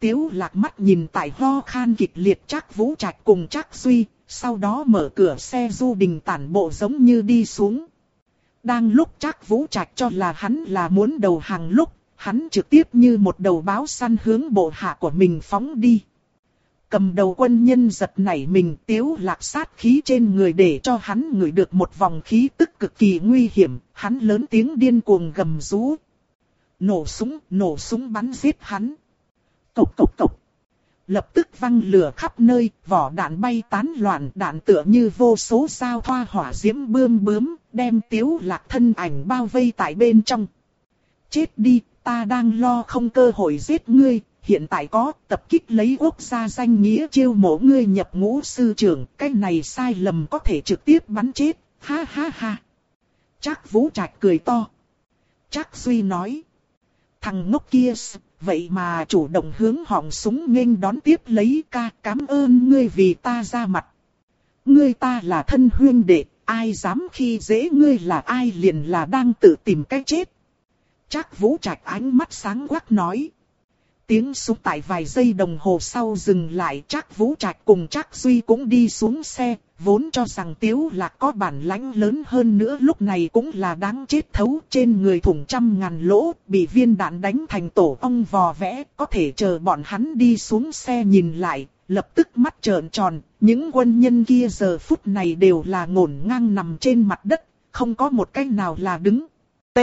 Tiếu lạc mắt nhìn tại ho khan kịch liệt chắc vũ trạch cùng chắc suy, sau đó mở cửa xe du đình tản bộ giống như đi xuống. Đang lúc chắc vũ trạch cho là hắn là muốn đầu hàng lúc, hắn trực tiếp như một đầu báo săn hướng bộ hạ của mình phóng đi. Cầm đầu quân nhân giật nảy mình tiếu lạc sát khí trên người để cho hắn ngửi được một vòng khí tức cực kỳ nguy hiểm, hắn lớn tiếng điên cuồng gầm rú. Nổ súng, nổ súng bắn giết hắn. Cộc cộc cộc lập tức văng lửa khắp nơi, vỏ đạn bay tán loạn, đạn tựa như vô số sao thoa hỏa diễm bươm bướm, đem tiếu lạc thân ảnh bao vây tại bên trong. Chết đi, ta đang lo không cơ hội giết ngươi, hiện tại có tập kích lấy quốc gia danh nghĩa chiêu mộ ngươi nhập ngũ sư trưởng, cái này sai lầm có thể trực tiếp bắn chết, ha ha ha. Chắc Vũ Trạch cười to. Chắc Duy nói. Thằng ngốc kia, vậy mà chủ động hướng họng súng nghênh đón tiếp lấy ca cảm ơn ngươi vì ta ra mặt. Ngươi ta là thân huyên đệ, ai dám khi dễ ngươi là ai liền là đang tự tìm cách chết. Chắc Vũ Trạch ánh mắt sáng quắc nói. Tiếng súng tại vài giây đồng hồ sau dừng lại chắc Vũ Trạch cùng chắc Duy cũng đi xuống xe, vốn cho rằng Tiếu Lạc có bản lãnh lớn hơn nữa lúc này cũng là đáng chết thấu trên người thủng trăm ngàn lỗ, bị viên đạn đánh thành tổ ong vò vẽ, có thể chờ bọn hắn đi xuống xe nhìn lại, lập tức mắt trợn tròn, những quân nhân kia giờ phút này đều là ngổn ngang nằm trên mặt đất, không có một cái nào là đứng. T.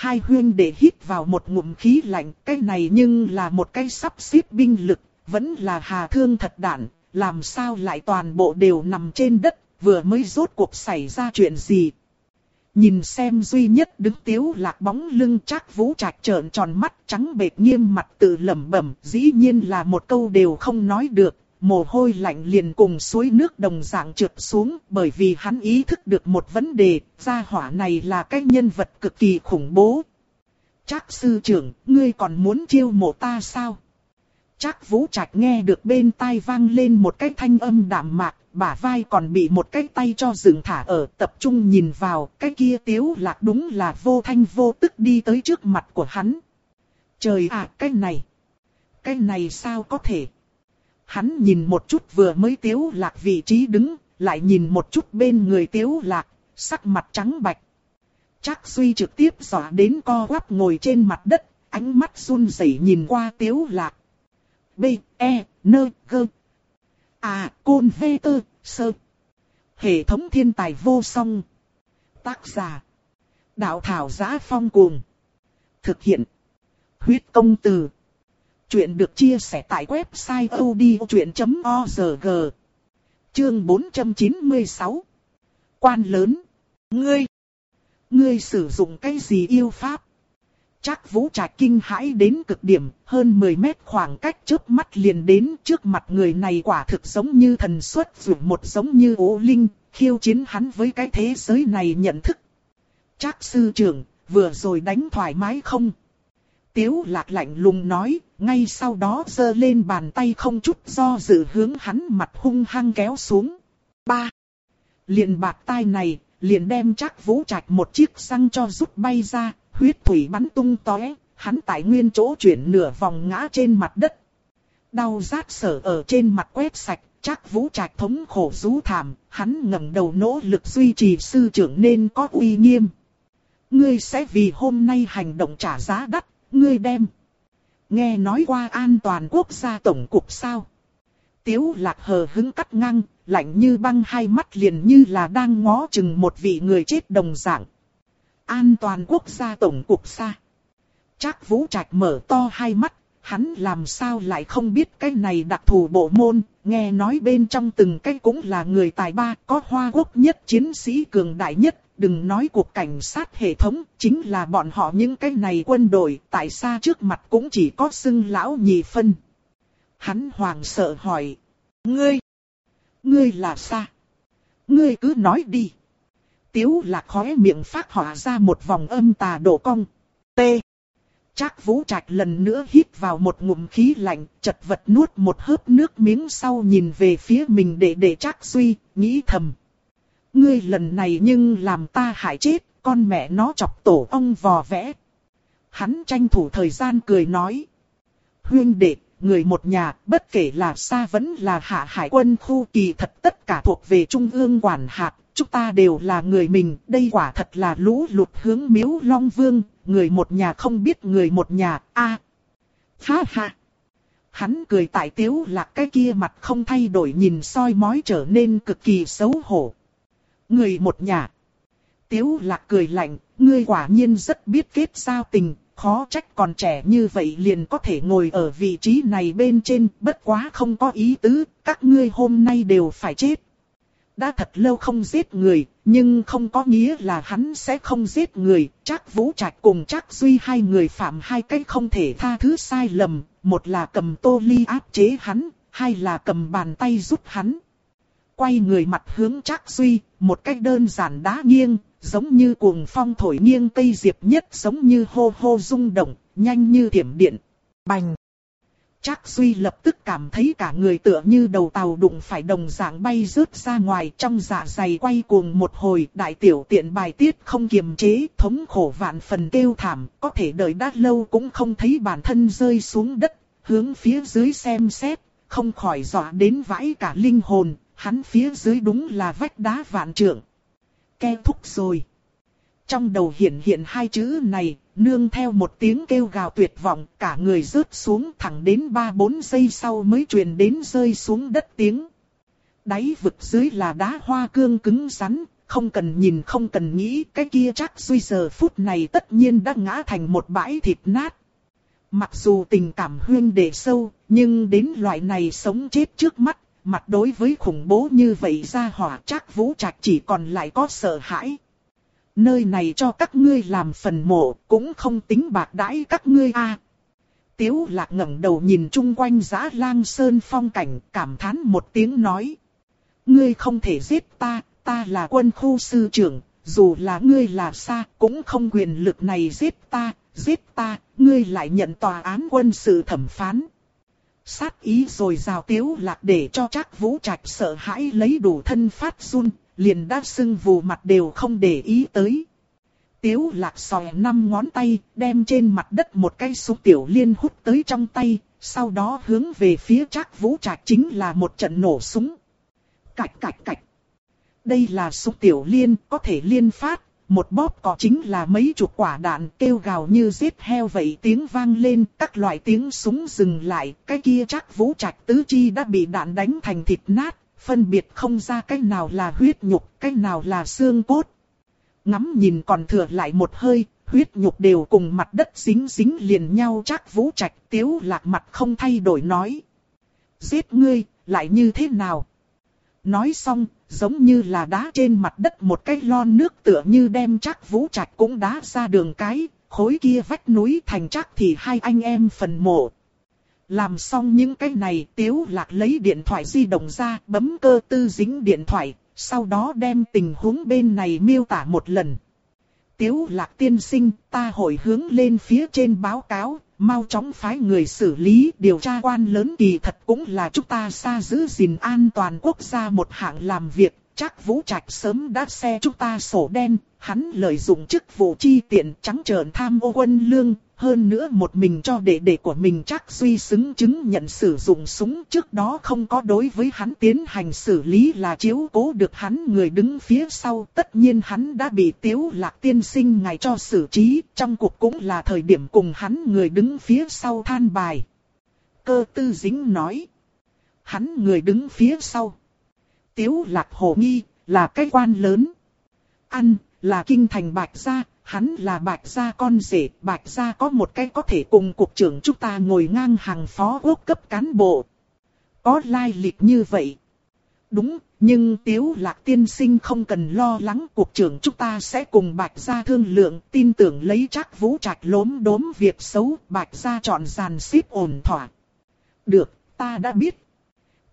Hai huyên để hít vào một ngụm khí lạnh, cái này nhưng là một cái sắp xếp binh lực, vẫn là hà thương thật đạn, làm sao lại toàn bộ đều nằm trên đất, vừa mới rốt cuộc xảy ra chuyện gì. Nhìn xem duy nhất đứng tiếu lạc bóng lưng chắc vũ trạch trợn tròn mắt trắng bệt nghiêm mặt tự lẩm bẩm, dĩ nhiên là một câu đều không nói được, mồ hôi lạnh liền cùng suối nước đồng dạng trượt xuống bởi vì hắn ý thức được một vấn đề, gia hỏa này là cái nhân vật cực kỳ khủng bố. Chắc sư trưởng, ngươi còn muốn chiêu mộ ta sao? Chắc vũ trạch nghe được bên tai vang lên một cái thanh âm đạm mạc, bả vai còn bị một cái tay cho dừng thả ở tập trung nhìn vào, cái kia tiếu lạc đúng là vô thanh vô tức đi tới trước mặt của hắn. Trời ạ, cái này, cái này sao có thể? Hắn nhìn một chút vừa mới tiếu lạc vị trí đứng, lại nhìn một chút bên người tiếu lạc, sắc mặt trắng bạch. Chắc suy trực tiếp dọa đến co quắp ngồi trên mặt đất, ánh mắt run rẩy nhìn qua tiếu lạc. B, E, N, G. À, côn V, tơ, sơ. Hệ thống thiên tài vô song. Tác giả. Đạo thảo giá phong cuồng. Thực hiện. Huyết công từ. Chuyện được chia sẻ tại website odchuyện.org. Chương 496. Quan lớn. Ngươi. Ngươi sử dụng cái gì yêu pháp? Chắc vũ trạch kinh hãi đến cực điểm, hơn 10 mét khoảng cách trước mắt liền đến trước mặt người này quả thực giống như thần xuất dù một giống như ố linh, khiêu chiến hắn với cái thế giới này nhận thức. Chắc sư trưởng, vừa rồi đánh thoải mái không? Tiếu lạc lạnh lùng nói, ngay sau đó giơ lên bàn tay không chút do dự hướng hắn mặt hung hăng kéo xuống. Ba. Liền bạc tai này, liền đem chắc vũ trạch một chiếc răng cho rút bay ra, huyết thủy bắn tung tóe, hắn tại nguyên chỗ chuyển nửa vòng ngã trên mặt đất. Đau rát sở ở trên mặt quét sạch, chắc vũ trạch thống khổ rú thảm, hắn ngẩng đầu nỗ lực duy trì sư trưởng nên có uy nghiêm. Ngươi sẽ vì hôm nay hành động trả giá đắt, ngươi đem. Nghe nói qua an toàn quốc gia tổng cục sao? Tiếu lạc hờ hứng cắt ngang, lạnh như băng hai mắt liền như là đang ngó chừng một vị người chết đồng dạng. An toàn quốc gia tổng cục xa. Chắc vũ trạch mở to hai mắt, hắn làm sao lại không biết cái này đặc thù bộ môn, nghe nói bên trong từng cái cũng là người tài ba, có hoa quốc nhất chiến sĩ cường đại nhất, đừng nói cuộc cảnh sát hệ thống, chính là bọn họ những cái này quân đội, tại sao trước mặt cũng chỉ có xưng lão nhị phân. Hắn hoàng sợ hỏi, ngươi, ngươi là sao? Ngươi cứ nói đi. Tiếu lạc khóe miệng phát hỏa ra một vòng âm tà độ cong. T. Chắc vũ trạch lần nữa hít vào một ngụm khí lạnh, chật vật nuốt một hớp nước miếng sau nhìn về phía mình để để chắc suy, nghĩ thầm. Ngươi lần này nhưng làm ta hại chết, con mẹ nó chọc tổ ông vò vẽ. Hắn tranh thủ thời gian cười nói. Huyên đệ, người một nhà, bất kể là xa vẫn là hạ hải quân khu kỳ thật tất cả thuộc về trung ương quản hạt, chúng ta đều là người mình, đây quả thật là lũ lụt hướng miếu long vương, người một nhà không biết người một nhà, a Ha ha! Hắn cười tại tiếu là cái kia mặt không thay đổi nhìn soi mói trở nên cực kỳ xấu hổ. Người một nhà. Tiếu lạc cười lạnh, ngươi quả nhiên rất biết kết giao tình, khó trách còn trẻ như vậy liền có thể ngồi ở vị trí này bên trên, bất quá không có ý tứ, các ngươi hôm nay đều phải chết. đã thật lâu không giết người, nhưng không có nghĩa là hắn sẽ không giết người. Chắc Vũ Trạch cùng chắc Duy hai người phạm hai cách không thể tha thứ sai lầm, một là cầm tô ly áp chế hắn, hai là cầm bàn tay giúp hắn. Quay người mặt hướng chắc Duy, một cách đơn giản đá nghiêng, giống như cuồng phong thổi nghiêng cây diệp nhất giống như hô hô rung động, nhanh như thiểm điện. Bành! Trác Duy lập tức cảm thấy cả người tựa như đầu tàu đụng phải đồng dạng bay rớt ra ngoài trong dạ dày quay cuồng một hồi đại tiểu tiện bài tiết không kiềm chế thống khổ vạn phần kêu thảm có thể đợi đã lâu cũng không thấy bản thân rơi xuống đất hướng phía dưới xem xét không khỏi dọa đến vãi cả linh hồn hắn phía dưới đúng là vách đá vạn trượng. Ke thúc rồi. Trong đầu hiện hiện hai chữ này, nương theo một tiếng kêu gào tuyệt vọng, cả người rớt xuống thẳng đến 3-4 giây sau mới truyền đến rơi xuống đất tiếng. Đáy vực dưới là đá hoa cương cứng rắn, không cần nhìn không cần nghĩ, cái kia chắc suy giờ phút này tất nhiên đã ngã thành một bãi thịt nát. Mặc dù tình cảm huyên đệ sâu, nhưng đến loại này sống chết trước mắt, mặt đối với khủng bố như vậy ra hỏa chắc vũ trạch chỉ còn lại có sợ hãi. Nơi này cho các ngươi làm phần mộ, cũng không tính bạc đãi các ngươi a. Tiếu lạc ngẩng đầu nhìn chung quanh giã lang sơn phong cảnh, cảm thán một tiếng nói. Ngươi không thể giết ta, ta là quân khu sư trưởng, dù là ngươi là xa, cũng không quyền lực này giết ta, giết ta, ngươi lại nhận tòa án quân sự thẩm phán. Sát ý rồi rào tiếu lạc để cho chắc vũ trạch sợ hãi lấy đủ thân phát run, liền đã sưng vù mặt đều không để ý tới. Tiếu lạc sòi năm ngón tay, đem trên mặt đất một cây súng tiểu liên hút tới trong tay, sau đó hướng về phía chắc vũ trạch chính là một trận nổ súng. Cạch cạch cạch. Đây là súng tiểu liên, có thể liên phát, một bóp có chính là mấy chục quả đạn kêu gào như giết heo vậy tiếng vang lên, các loại tiếng súng dừng lại, cái kia chắc vũ trạch tứ chi đã bị đạn đánh thành thịt nát, phân biệt không ra cái nào là huyết nhục, cái nào là xương cốt. Ngắm nhìn còn thừa lại một hơi, huyết nhục đều cùng mặt đất dính dính liền nhau chắc vũ trạch tiếu lạc mặt không thay đổi nói. Giết ngươi, lại như thế nào? Nói xong, giống như là đá trên mặt đất một cái lon nước tựa như đem chắc vũ trạch cũng đá ra đường cái, khối kia vách núi thành chắc thì hai anh em phần mộ. Làm xong những cái này tiếu lạc lấy điện thoại di động ra bấm cơ tư dính điện thoại, sau đó đem tình huống bên này miêu tả một lần. Tiếu lạc tiên sinh ta hồi hướng lên phía trên báo cáo, mau chóng phái người xử lý điều tra quan lớn kỳ thật cũng là chúng ta xa giữ gìn an toàn quốc gia một hạng làm việc, chắc Vũ Trạch sớm đã xe chúng ta sổ đen, hắn lợi dụng chức vụ chi tiện trắng trợn tham ô quân lương, hơn nữa một mình cho đệ đệ của mình chắc duy xứng chứng nhận sử dụng súng trước đó không có đối với hắn tiến hành xử lý là chiếu cố được hắn người đứng phía sau. Tất nhiên hắn đã bị tiếu lạc tiên sinh ngày cho xử trí, trong cuộc cũng là thời điểm cùng hắn người đứng phía sau than bài. Cơ tư dính nói. Hắn người đứng phía sau. Tiếu lạc hồ nghi, là cái quan lớn. Ăn, là kinh thành bạch gia, hắn là bạch gia con rể, bạch gia có một cái có thể cùng cục trưởng chúng ta ngồi ngang hàng phó quốc cấp cán bộ. Có lai lịch như vậy. Đúng, nhưng tiếu lạc tiên sinh không cần lo lắng cục trưởng chúng ta sẽ cùng bạch gia thương lượng, tin tưởng lấy chắc vũ trạch lốm đốm việc xấu, bạch gia chọn dàn xếp ổn thỏa. Được, ta đã biết.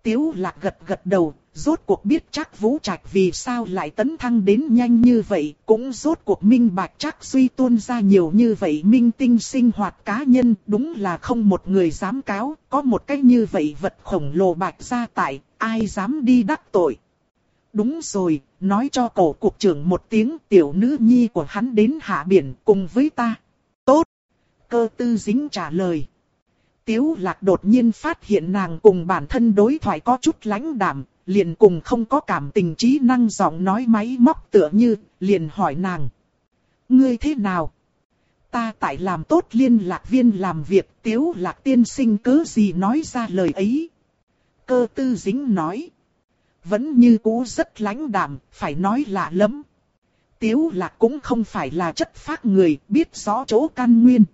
Tiếu lạc gật gật đầu, rốt cuộc biết chắc Vũ Trạch vì sao lại tấn thăng đến nhanh như vậy, cũng rốt cuộc minh bạch chắc suy tuôn ra nhiều như vậy minh tinh sinh hoạt cá nhân, đúng là không một người dám cáo, có một cách như vậy vật khổng lồ bạch ra tại, ai dám đi đắc tội. Đúng rồi, nói cho cổ cục trưởng một tiếng tiểu nữ nhi của hắn đến hạ biển cùng với ta. Tốt. Cơ tư dính trả lời. Tiếu lạc đột nhiên phát hiện nàng cùng bản thân đối thoại có chút lãnh đạm, liền cùng không có cảm tình trí năng giọng nói máy móc tựa như, liền hỏi nàng. Ngươi thế nào? Ta tại làm tốt liên lạc viên làm việc tiếu lạc tiên sinh cứ gì nói ra lời ấy. Cơ tư dính nói. Vẫn như cũ rất lãnh đạm, phải nói lạ lắm. Tiếu lạc cũng không phải là chất phác người, biết rõ chỗ căn nguyên.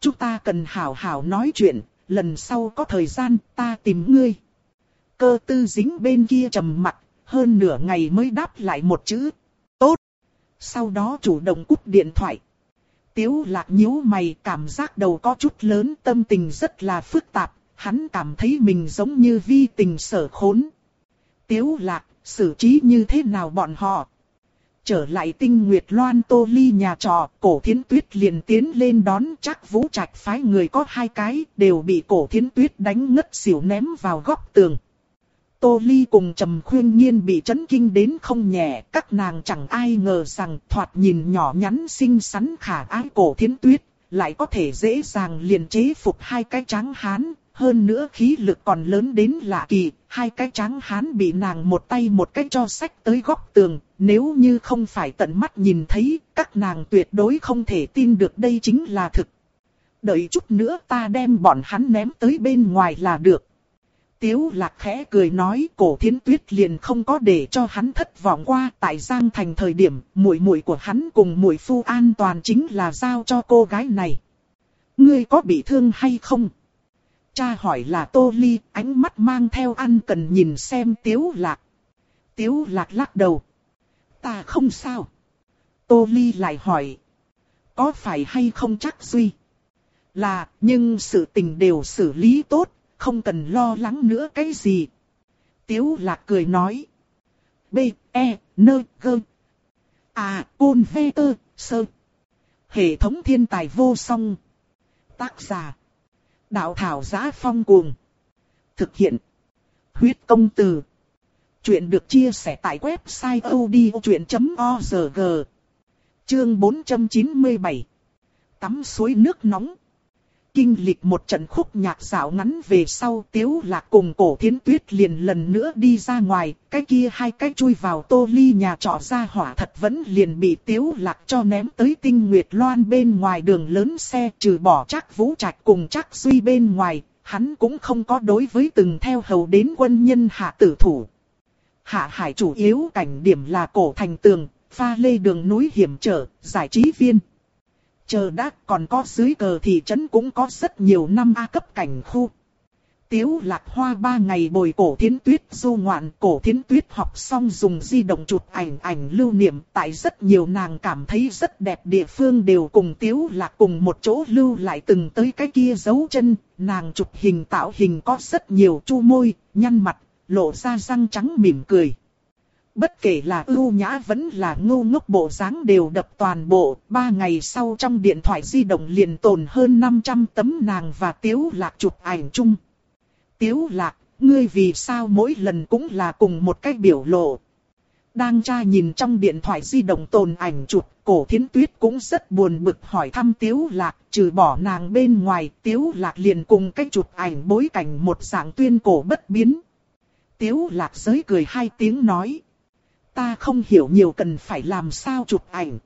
Chúng ta cần hảo hảo nói chuyện, lần sau có thời gian ta tìm ngươi cơ tư dính bên kia trầm mặt, hơn nửa ngày mới đáp lại một chữ. Tốt. Sau đó chủ động cúp điện thoại. Tiếu lạc nhíu mày cảm giác đầu có chút lớn tâm tình rất là phức tạp, hắn cảm thấy mình giống như vi tình sở khốn. Tiếu lạc, xử trí như thế nào bọn họ? Trở lại tinh nguyệt loan tô ly nhà trọ, cổ thiến tuyết liền tiến lên đón chắc vũ trạch phái người có hai cái, đều bị cổ thiến tuyết đánh ngất xỉu ném vào góc tường. Tô Ly cùng Trầm Khuyên Nhiên bị chấn kinh đến không nhẹ, các nàng chẳng ai ngờ rằng thoạt nhìn nhỏ nhắn xinh xắn khả ái cổ thiến tuyết, lại có thể dễ dàng liền chế phục hai cái Tráng hán, hơn nữa khí lực còn lớn đến lạ kỳ, hai cái trắng hán bị nàng một tay một cái cho sách tới góc tường, nếu như không phải tận mắt nhìn thấy, các nàng tuyệt đối không thể tin được đây chính là thực. Đợi chút nữa ta đem bọn hắn ném tới bên ngoài là được. Tiếu lạc khẽ cười nói cổ thiến tuyết liền không có để cho hắn thất vọng qua tại Giang Thành thời điểm muội muội của hắn cùng muội phu an toàn chính là giao cho cô gái này. Ngươi có bị thương hay không? Cha hỏi là Tô Ly, ánh mắt mang theo ăn cần nhìn xem Tiếu Lạc. Tiếu Lạc lắc đầu. Ta không sao. Tô Ly lại hỏi. Có phải hay không chắc Duy? Là, nhưng sự tình đều xử lý tốt, không cần lo lắng nữa cái gì. Tiếu Lạc cười nói. B, E, N, G. À, Côn V, T, Sơ. Hệ thống thiên tài vô song. Tác giả. Đạo thảo giá phong cuồng. Thực hiện. Huyết công từ. Chuyện được chia sẻ tại website odchuyện.org. Chương 497. Tắm suối nước nóng. Kinh lịch một trận khúc nhạc dạo ngắn về sau tiếu lạc cùng cổ thiến tuyết liền lần nữa đi ra ngoài, cái kia hai cái chui vào tô ly nhà trọ ra hỏa thật vẫn liền bị tiếu lạc cho ném tới tinh nguyệt loan bên ngoài đường lớn xe trừ bỏ chắc vũ trạch cùng chắc duy bên ngoài, hắn cũng không có đối với từng theo hầu đến quân nhân hạ tử thủ. Hạ hải chủ yếu cảnh điểm là cổ thành tường, pha lê đường núi hiểm trở, giải trí viên. Chờ đã còn có dưới cờ thị trấn cũng có rất nhiều năm A cấp cảnh khu. Tiếu lạc hoa ba ngày bồi cổ thiến tuyết du ngoạn cổ thiến tuyết học xong dùng di động chụp ảnh ảnh lưu niệm tại rất nhiều nàng cảm thấy rất đẹp địa phương đều cùng tiếu lạc cùng một chỗ lưu lại từng tới cái kia dấu chân, nàng chụp hình tạo hình có rất nhiều chu môi, nhăn mặt, lộ ra răng trắng mỉm cười. Bất kể là ưu nhã vẫn là ngu ngốc bộ dáng đều đập toàn bộ, ba ngày sau trong điện thoại di động liền tồn hơn 500 tấm nàng và Tiếu Lạc chụp ảnh chung. Tiếu Lạc, ngươi vì sao mỗi lần cũng là cùng một cách biểu lộ. Đang tra nhìn trong điện thoại di động tồn ảnh chụp, cổ thiến tuyết cũng rất buồn bực hỏi thăm Tiếu Lạc, trừ bỏ nàng bên ngoài, Tiếu Lạc liền cùng cách chụp ảnh bối cảnh một dạng tuyên cổ bất biến. Tiếu Lạc giới cười hai tiếng nói ta không hiểu nhiều cần phải làm sao chụp ảnh.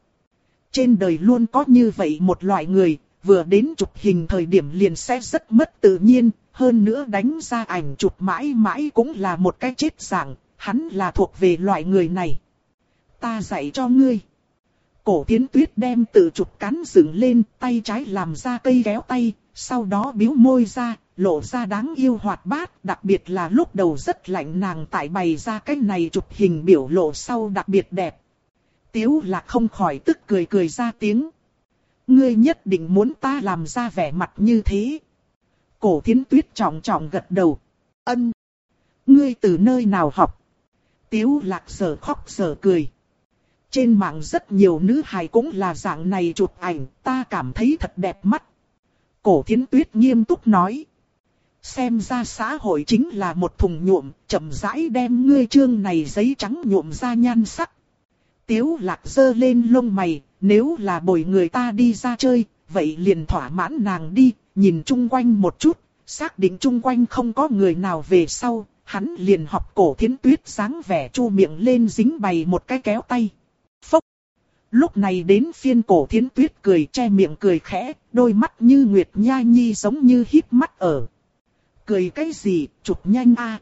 Trên đời luôn có như vậy một loại người, vừa đến chụp hình thời điểm liền sẽ rất mất tự nhiên, hơn nữa đánh ra ảnh chụp mãi mãi cũng là một cái chết dạng, hắn là thuộc về loại người này. Ta dạy cho ngươi. Cổ tiến tuyết đem tự chụp cán dựng lên, tay trái làm ra cây kéo tay, sau đó biếu môi ra, lộ ra đáng yêu hoạt bát, đặc biệt là lúc đầu rất lạnh nàng tại bày ra cái này chụp hình biểu lộ sau đặc biệt đẹp. Tiếu là không khỏi tức cười cười ra tiếng. Ngươi nhất định muốn ta làm ra vẻ mặt như thế. Cổ thiến tuyết trọng trọng gật đầu. Ân. Ngươi từ nơi nào học? Tiếu lạc sở khóc sở cười. Trên mạng rất nhiều nữ hài cũng là dạng này chụp ảnh, ta cảm thấy thật đẹp mắt. Cổ thiến tuyết nghiêm túc nói. Xem ra xã hội chính là một thùng nhuộm, chậm rãi đem ngươi trương này giấy trắng nhuộm ra nhan sắc. Tiếu lạc dơ lên lông mày, nếu là bồi người ta đi ra chơi, vậy liền thỏa mãn nàng đi, nhìn chung quanh một chút, xác định chung quanh không có người nào về sau, hắn liền học cổ thiến tuyết dáng vẻ chu miệng lên dính bày một cái kéo tay. Phốc! Lúc này đến phiên cổ thiến tuyết cười che miệng cười khẽ, đôi mắt như nguyệt nha nhi giống như híp mắt ở. Cười cái gì, chụp nhanh a.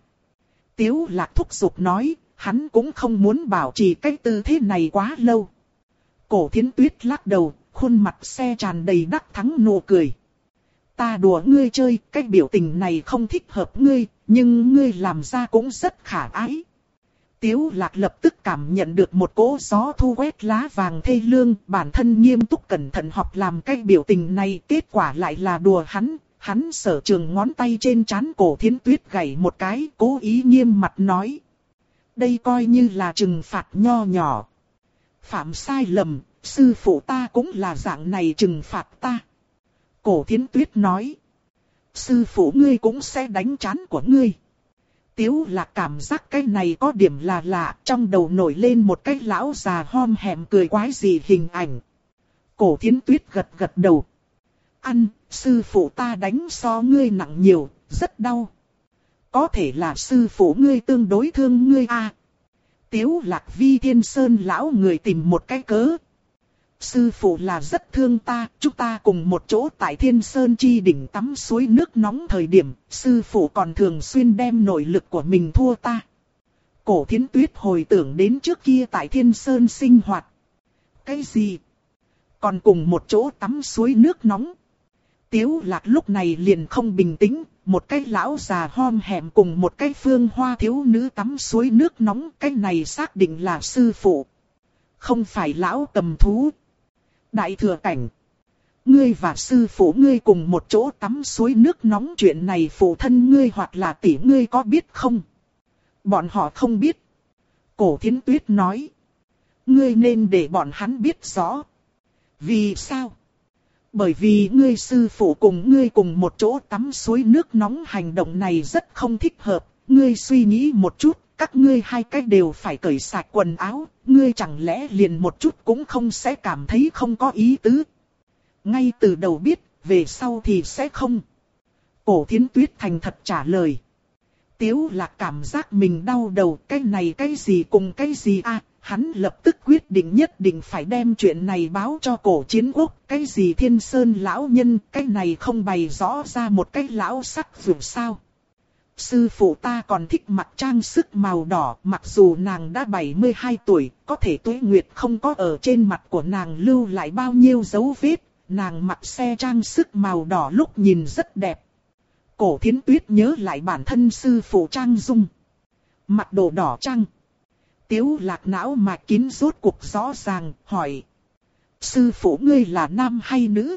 Tiếu lạc thúc giục nói, hắn cũng không muốn bảo trì cái tư thế này quá lâu. Cổ thiến tuyết lắc đầu, khuôn mặt xe tràn đầy đắc thắng nụ cười. Ta đùa ngươi chơi, cái biểu tình này không thích hợp ngươi, nhưng ngươi làm ra cũng rất khả ái. Tiếu lạc lập tức cảm nhận được một cỗ gió thu quét lá vàng thê lương, bản thân nghiêm túc cẩn thận học làm cái biểu tình này, kết quả lại là đùa hắn, hắn sở trường ngón tay trên chán cổ thiến tuyết gảy một cái, cố ý nghiêm mặt nói. Đây coi như là trừng phạt nho nhỏ. Phạm sai lầm, sư phụ ta cũng là dạng này trừng phạt ta. Cổ thiến tuyết nói. Sư phụ ngươi cũng sẽ đánh chán của ngươi. Tiếu là cảm giác cái này có điểm là lạ, trong đầu nổi lên một cái lão già hom hẹm cười quái gì hình ảnh. Cổ thiến tuyết gật gật đầu. Ăn, sư phụ ta đánh so ngươi nặng nhiều, rất đau. Có thể là sư phụ ngươi tương đối thương ngươi a. Tiếu lạc vi thiên sơn lão người tìm một cái cớ. Sư phụ là rất thương ta, chúng ta cùng một chỗ tại thiên sơn chi đỉnh tắm suối nước nóng thời điểm, sư phụ còn thường xuyên đem nội lực của mình thua ta. Cổ thiến tuyết hồi tưởng đến trước kia tại thiên sơn sinh hoạt. Cái gì? Còn cùng một chỗ tắm suối nước nóng. Tiếu lạc lúc này liền không bình tĩnh, một cái lão già hom hẻm cùng một cái phương hoa thiếu nữ tắm suối nước nóng, cái này xác định là sư phụ. Không phải lão cầm thú. Đại thừa cảnh. Ngươi và sư phụ ngươi cùng một chỗ tắm suối nước nóng chuyện này phụ thân ngươi hoặc là tỷ ngươi có biết không? Bọn họ không biết. Cổ thiến tuyết nói. Ngươi nên để bọn hắn biết rõ. Vì sao? Bởi vì ngươi sư phụ cùng ngươi cùng một chỗ tắm suối nước nóng hành động này rất không thích hợp, ngươi suy nghĩ một chút, các ngươi hai cách đều phải cởi sạch quần áo, ngươi chẳng lẽ liền một chút cũng không sẽ cảm thấy không có ý tứ. Ngay từ đầu biết, về sau thì sẽ không. Cổ thiến tuyết thành thật trả lời. Tiếu là cảm giác mình đau đầu, cái này cái gì cùng cái gì à, hắn lập tức quyết định nhất định phải đem chuyện này báo cho cổ chiến quốc. Cái gì thiên sơn lão nhân, cái này không bày rõ ra một cái lão sắc dù sao. Sư phụ ta còn thích mặc trang sức màu đỏ, mặc dù nàng đã 72 tuổi, có thể tuế nguyệt không có ở trên mặt của nàng lưu lại bao nhiêu dấu vết, nàng mặc xe trang sức màu đỏ lúc nhìn rất đẹp. Cổ thiến tuyết nhớ lại bản thân sư phụ trang dung. Mặc đồ đỏ trang. Tiếu lạc não mà kín rốt cuộc rõ ràng, hỏi. Sư phụ ngươi là nam hay nữ?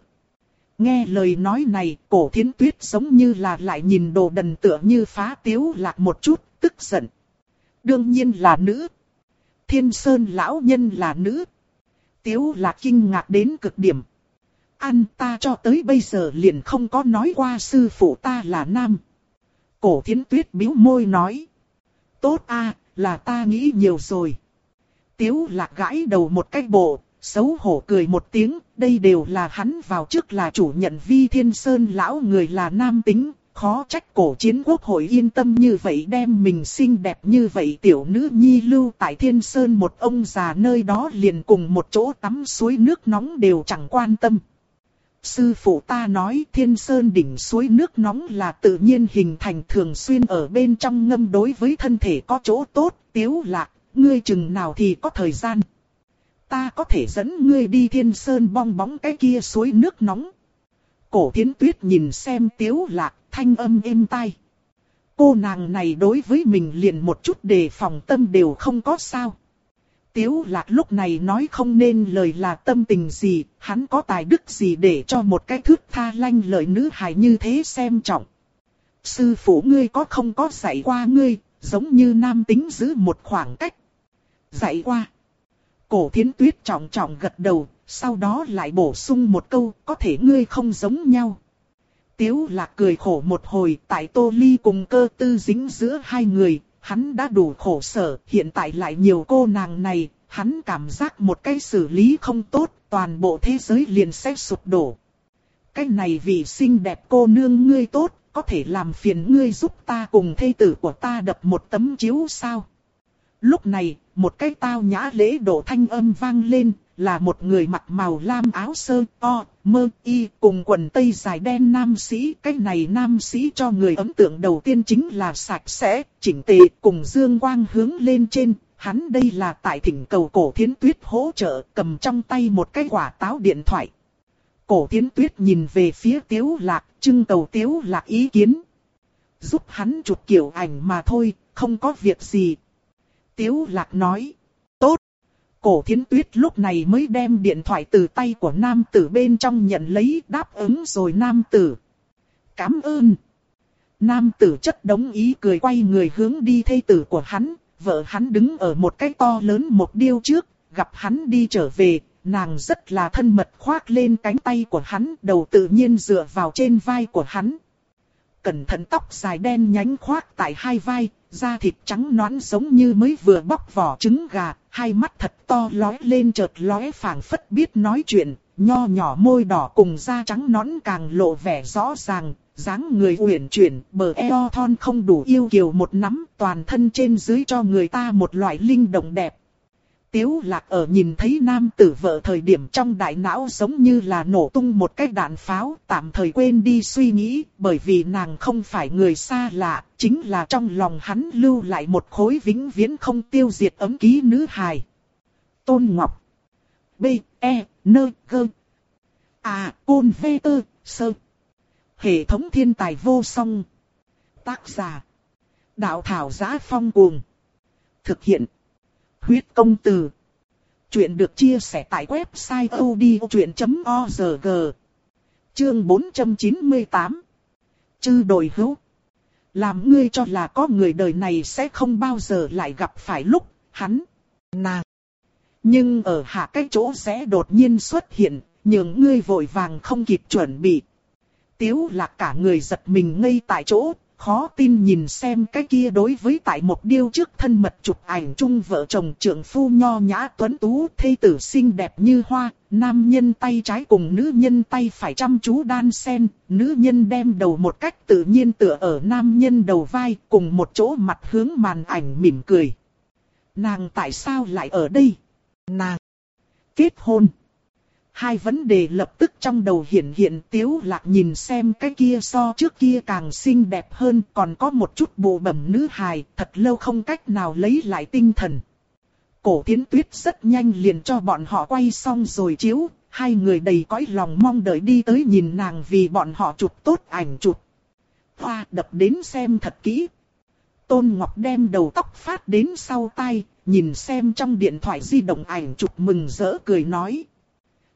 Nghe lời nói này, cổ thiến tuyết giống như là lại nhìn đồ đần tựa như phá tiếu lạc một chút, tức giận. Đương nhiên là nữ. Thiên sơn lão nhân là nữ. Tiếu lạc kinh ngạc đến cực điểm. Anh ta cho tới bây giờ liền không có nói qua sư phụ ta là nam. Cổ thiến tuyết bĩu môi nói. Tốt a là ta nghĩ nhiều rồi. Tiếu lạc gãi đầu một cái bộ, xấu hổ cười một tiếng, đây đều là hắn vào trước là chủ nhận vi thiên sơn lão người là nam tính, khó trách cổ chiến quốc hội yên tâm như vậy đem mình xinh đẹp như vậy tiểu nữ nhi lưu tại thiên sơn một ông già nơi đó liền cùng một chỗ tắm suối nước nóng đều chẳng quan tâm. Sư phụ ta nói thiên sơn đỉnh suối nước nóng là tự nhiên hình thành thường xuyên ở bên trong ngâm đối với thân thể có chỗ tốt, tiếu lạc, ngươi chừng nào thì có thời gian. Ta có thể dẫn ngươi đi thiên sơn bong bóng cái kia suối nước nóng. Cổ thiến tuyết nhìn xem tiếu lạc, thanh âm êm tai. Cô nàng này đối với mình liền một chút đề phòng tâm đều không có sao. Tiếu lạc lúc này nói không nên lời là tâm tình gì, hắn có tài đức gì để cho một cái thước tha lanh lợi nữ hài như thế xem trọng. Sư phụ ngươi có không có dạy qua ngươi, giống như nam tính giữ một khoảng cách. Dạy qua. Cổ thiến tuyết trọng trọng gật đầu, sau đó lại bổ sung một câu, có thể ngươi không giống nhau. Tiếu lạc cười khổ một hồi, tại tô ly cùng cơ tư dính giữa hai người, hắn đã đủ khổ sở, hiện tại lại nhiều cô nàng này, hắn cảm giác một cái xử lý không tốt, toàn bộ thế giới liền sẽ sụp đổ. Cái này vì xinh đẹp cô nương ngươi tốt, có thể làm phiền ngươi giúp ta cùng thê tử của ta đập một tấm chiếu sao? Lúc này, một cái tao nhã lễ độ thanh âm vang lên, là một người mặc màu lam áo sơ, to, mơ, y, cùng quần tây dài đen nam sĩ. Cái này nam sĩ cho người ấn tượng đầu tiên chính là sạch sẽ, chỉnh tề, cùng dương quang hướng lên trên. Hắn đây là tại thỉnh cầu cổ thiến tuyết hỗ trợ, cầm trong tay một cái quả táo điện thoại. Cổ thiến tuyết nhìn về phía tiếu lạc, trưng cầu tiếu lạc ý kiến. Giúp hắn chụp kiểu ảnh mà thôi, không có việc gì, Tiếu lạc nói. Cổ thiến tuyết lúc này mới đem điện thoại từ tay của nam tử bên trong nhận lấy đáp ứng rồi nam tử. Cảm ơn. Nam tử chất đống ý cười quay người hướng đi thê tử của hắn, vợ hắn đứng ở một cái to lớn một điêu trước, gặp hắn đi trở về, nàng rất là thân mật khoác lên cánh tay của hắn, đầu tự nhiên dựa vào trên vai của hắn. Cẩn thận tóc dài đen nhánh khoác tại hai vai, da thịt trắng nõn giống như mới vừa bóc vỏ trứng gà, hai mắt thật to lóe lên chợt lóe phảng phất biết nói chuyện, nho nhỏ môi đỏ cùng da trắng nõn càng lộ vẻ rõ ràng, dáng người uyển chuyển, bờ eo thon không đủ yêu kiều một nắm, toàn thân trên dưới cho người ta một loại linh động đẹp. Tiếu lạc ở nhìn thấy nam tử vợ thời điểm trong đại não giống như là nổ tung một cái đạn pháo, tạm thời quên đi suy nghĩ, bởi vì nàng không phải người xa lạ, chính là trong lòng hắn lưu lại một khối vĩnh viễn không tiêu diệt ấm ký nữ hài. Tôn Ngọc. B, E, N, G. À, Côn V, T, Sơ Hệ thống thiên tài vô song. Tác giả. Đạo thảo giá phong cuồng. Thực hiện. Huyết công từ. Chuyện được chia sẻ tại website odchuyện.org. Chương 498. Chư đổi hữu. Làm ngươi cho là có người đời này sẽ không bao giờ lại gặp phải lúc, hắn, nàng. Nhưng ở hạ cái chỗ sẽ đột nhiên xuất hiện, nhường ngươi vội vàng không kịp chuẩn bị. Tiếu lạc cả người giật mình ngây tại chỗ, khó tin nhìn xem cái kia đối với tại một điêu trước thân mật chụp ảnh chung vợ chồng trưởng phu nho nhã tuấn tú thê tử xinh đẹp như hoa, nam nhân tay trái cùng nữ nhân tay phải chăm chú đan sen, nữ nhân đem đầu một cách tự nhiên tựa ở nam nhân đầu vai cùng một chỗ mặt hướng màn ảnh mỉm cười. Nàng tại sao lại ở đây? Nàng kết hôn. Hai vấn đề lập tức trong đầu hiện hiện tiếu lạc nhìn xem cái kia so trước kia càng xinh đẹp hơn còn có một chút bộ bẩm nữ hài thật lâu không cách nào lấy lại tinh thần. Cổ tiến tuyết rất nhanh liền cho bọn họ quay xong rồi chiếu, hai người đầy cõi lòng mong đợi đi tới nhìn nàng vì bọn họ chụp tốt ảnh chụp. Hoa đập đến xem thật kỹ. Tôn Ngọc đem đầu tóc phát đến sau tai, nhìn xem trong điện thoại di động ảnh chụp mừng rỡ cười nói.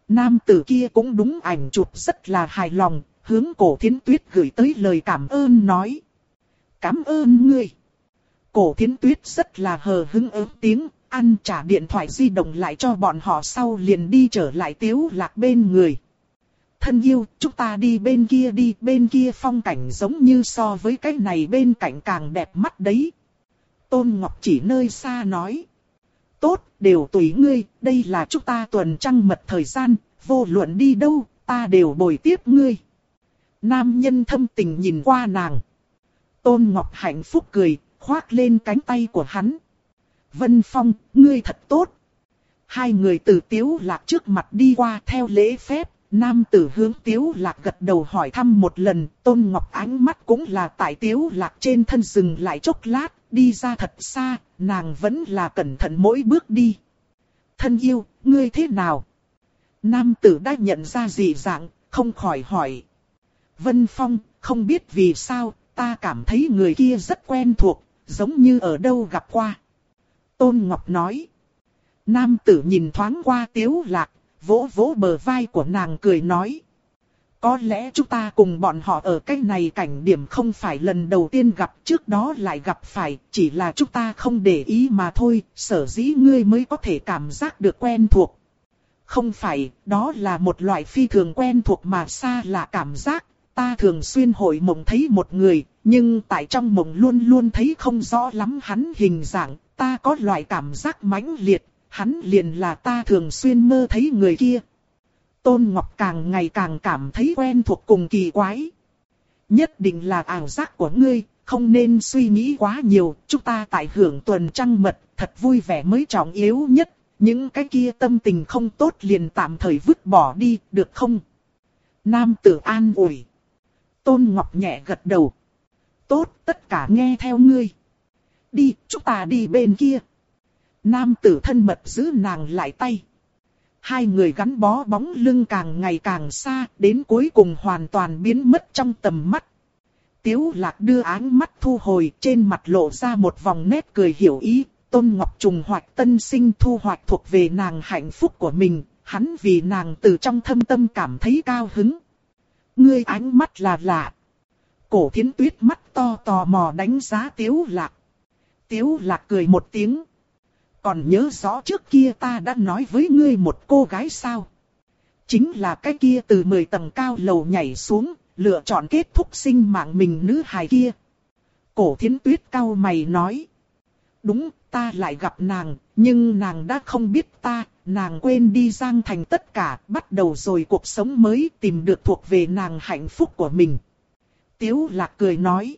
Nam tử kia cũng đúng ảnh chụp rất là hài lòng, hướng cổ thiến tuyết gửi tới lời cảm ơn nói. Cảm ơn ngươi. Cổ thiến tuyết rất là hờ hứng ớt tiếng, ăn trả điện thoại di động lại cho bọn họ sau liền đi trở lại tiếu lạc bên người. Thân yêu, chúng ta đi bên kia đi, bên kia phong cảnh giống như so với cái này bên cạnh càng đẹp mắt đấy. Tôn Ngọc chỉ nơi xa nói. Tốt, đều tùy ngươi, đây là chúng ta tuần trăng mật thời gian, vô luận đi đâu, ta đều bồi tiếp ngươi. Nam nhân thâm tình nhìn qua nàng. Tôn Ngọc hạnh phúc cười, khoác lên cánh tay của hắn. Vân Phong, ngươi thật tốt. Hai người từ tiếu lạc trước mặt đi qua theo lễ phép, nam tử hướng tiếu lạc gật đầu hỏi thăm một lần, tôn ngọc ánh mắt cũng là tại tiếu lạc trên thân dừng lại chốc lát, đi ra thật xa, nàng vẫn là cẩn thận mỗi bước đi. Thân yêu, ngươi thế nào? Nam tử đã nhận ra dị dạng, không khỏi hỏi. Vân Phong, không biết vì sao, ta cảm thấy người kia rất quen thuộc, giống như ở đâu gặp qua. Tôn Ngọc nói. Nam tử nhìn thoáng qua tiếu lạc, vỗ vỗ bờ vai của nàng cười nói. Có lẽ chúng ta cùng bọn họ ở cái này cảnh điểm không phải lần đầu tiên gặp trước đó lại gặp phải, chỉ là chúng ta không để ý mà thôi, sở dĩ ngươi mới có thể cảm giác được quen thuộc. Không phải, đó là một loại phi thường quen thuộc mà xa lạ cảm giác, ta thường xuyên hội mộng thấy một người, nhưng tại trong mộng luôn luôn thấy không rõ lắm hắn hình dạng, ta có loại cảm giác mãnh liệt, hắn liền là ta thường xuyên mơ thấy người kia. Tôn Ngọc càng ngày càng cảm thấy quen thuộc cùng kỳ quái. Nhất định là ảo giác của ngươi, không nên suy nghĩ quá nhiều, chúng ta tại hưởng tuần trăng mật, thật vui vẻ mới trọng yếu nhất, những cái kia tâm tình không tốt liền tạm thời vứt bỏ đi, được không? Nam tử an ủi. Tôn Ngọc nhẹ gật đầu. Tốt, tất cả nghe theo ngươi. Đi, chúng ta đi bên kia. Nam tử thân mật giữ nàng lại tay. Hai người gắn bó bóng lưng càng ngày càng xa, đến cuối cùng hoàn toàn biến mất trong tầm mắt. Tiếu lạc đưa áng mắt thu hồi, trên mặt lộ ra một vòng nét cười hiểu ý, Tôn Ngọc trùng hoạch tân sinh thu hoạch thuộc về nàng hạnh phúc của mình, hắn vì nàng từ trong thâm tâm cảm thấy cao hứng. Ngươi ánh mắt là lạ. Cổ thiến tuyết mắt to tò mò đánh giá tiếu lạc. Tiếu lạc cười một tiếng. Còn nhớ rõ trước kia ta đã nói với ngươi một cô gái sao? Chính là cái kia từ 10 tầng cao lầu nhảy xuống, lựa chọn kết thúc sinh mạng mình nữ hài kia. Cổ thiến tuyết cao mày nói. Đúng, ta lại gặp nàng, nhưng nàng đã không biết ta, nàng quên đi Giang Thành tất cả, bắt đầu rồi cuộc sống mới tìm được thuộc về nàng hạnh phúc của mình. Tiếu lạc cười nói.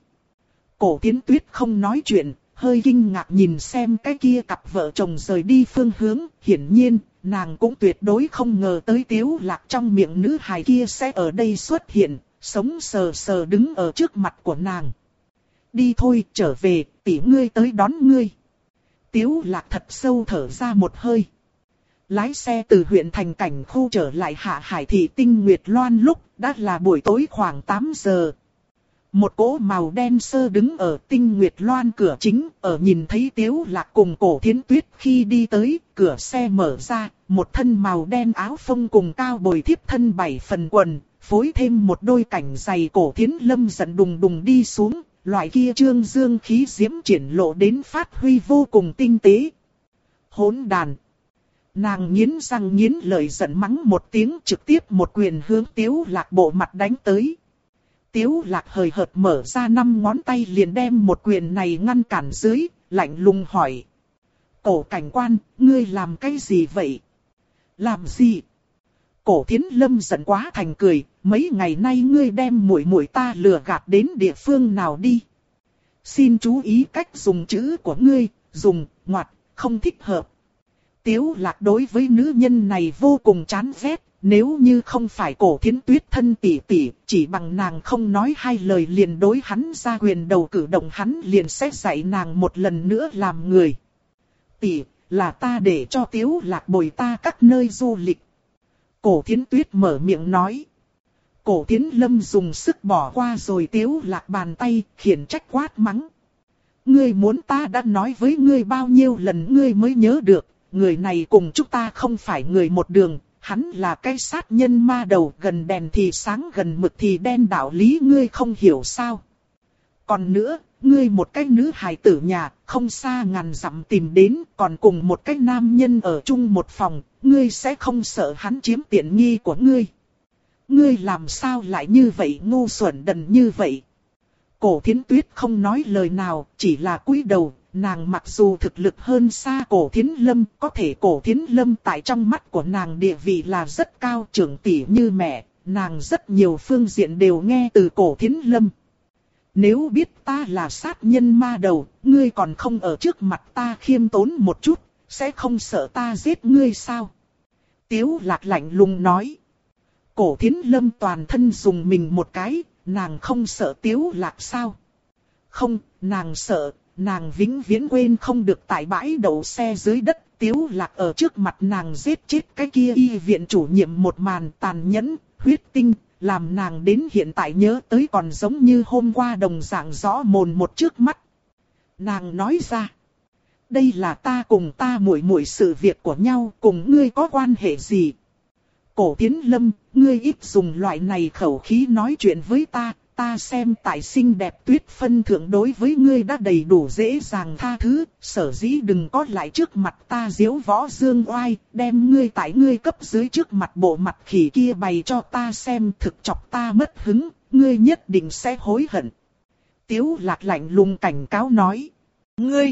Cổ thiến tuyết không nói chuyện, hơi kinh ngạc nhìn xem cái kia cặp vợ chồng rời đi phương hướng, hiển nhiên, nàng cũng tuyệt đối không ngờ tới tiếu lạc trong miệng nữ hài kia sẽ ở đây xuất hiện, sống sờ sờ đứng ở trước mặt của nàng. Đi thôi, trở về, tỷ ngươi tới đón ngươi. Tiếu lạc thật sâu thở ra một hơi. Lái xe từ huyện thành cảnh khu trở lại hạ hải thị tinh Nguyệt Loan lúc đã là buổi tối khoảng 8 giờ. Một cỗ màu đen sơ đứng ở tinh Nguyệt Loan cửa chính, ở nhìn thấy Tiếu Lạc cùng cổ thiến tuyết khi đi tới, cửa xe mở ra, một thân màu đen áo phông cùng cao bồi thiếp thân bảy phần quần, phối thêm một đôi cảnh giày cổ thiến lâm giận đùng đùng đi xuống, loại kia trương dương khí diễm triển lộ đến phát huy vô cùng tinh tế. Hỗn đàn. Nàng nghiến răng nghiến lời giận mắng một tiếng trực tiếp một quyền hướng tiếu lạc bộ mặt đánh tới. Tiếu lạc hời hợt mở ra năm ngón tay liền đem một quyền này ngăn cản dưới, lạnh lùng hỏi. Cổ cảnh quan, ngươi làm cái gì vậy? Làm gì? Cổ thiến lâm giận quá thành cười, mấy ngày nay ngươi đem muội muội ta lừa gạt đến địa phương nào đi? Xin chú ý cách dùng chữ của ngươi, dùng, ngoặt, không thích hợp. Tiếu lạc đối với nữ nhân này vô cùng chán ghét, nếu như không phải cổ thiến tuyết thân tỷ tỷ, chỉ bằng nàng không nói hai lời liền đối hắn ra quyền đầu cử động hắn liền sẽ dạy nàng một lần nữa làm người. Tỷ, là ta để cho tiếu lạc bồi ta các nơi du lịch. Cổ thiến tuyết mở miệng nói. Cổ thiến lâm dùng sức bỏ qua rồi tiếu lạc bàn tay, khiển trách quát mắng. Ngươi muốn ta đã nói với ngươi bao nhiêu lần ngươi mới nhớ được, người này cùng chúng ta không phải người một đường, hắn là cái sát nhân ma đầu gần đèn thì sáng gần mực thì đen đạo lý ngươi không hiểu sao. Còn nữa, ngươi một cái nữ hài tử nhà, không xa ngàn dặm tìm đến, còn cùng một cái nam nhân ở chung một phòng, ngươi sẽ không sợ hắn chiếm tiện nghi của ngươi. Ngươi làm sao lại như vậy ngu xuẩn đần như vậy? Cổ thiến tuyết không nói lời nào, chỉ là cúi đầu, nàng mặc dù thực lực hơn xa cổ thiến lâm, có thể cổ thiến lâm tại trong mắt của nàng địa vị là rất cao trưởng tỷ như mẹ, nàng rất nhiều phương diện đều nghe từ cổ thiến lâm. Nếu biết ta là sát nhân ma đầu, ngươi còn không ở trước mặt ta khiêm tốn một chút, sẽ không sợ ta giết ngươi sao? Tiếu lạc lạnh lùng nói. Cổ thiến lâm toàn thân dùng mình một cái, nàng không sợ tiếu lạc sao? Không, nàng sợ, nàng vĩnh viễn quên không được tại bãi đậu xe dưới đất, tiếu lạc ở trước mặt nàng giết chết cái kia y viện chủ nhiệm một màn tàn nhẫn, huyết tinh, làm nàng đến hiện tại nhớ tới còn giống như hôm qua đồng dạng rõ mồn một trước mắt. Nàng nói ra, đây là ta cùng ta muội muội sự việc của nhau, cùng ngươi có quan hệ gì? Cổ Tiến Lâm, ngươi ít dùng loại này khẩu khí nói chuyện với ta, ta xem tại xinh đẹp tuyết phân thượng đối với ngươi đã đầy đủ dễ dàng tha thứ, sở dĩ đừng có lại trước mặt ta diếu võ dương oai, đem ngươi tại ngươi cấp dưới trước mặt bộ mặt khỉ kia bày cho ta xem thực chọc ta mất hứng, ngươi nhất định sẽ hối hận. Tiếu lạc lạnh lùng cảnh cáo nói, ngươi,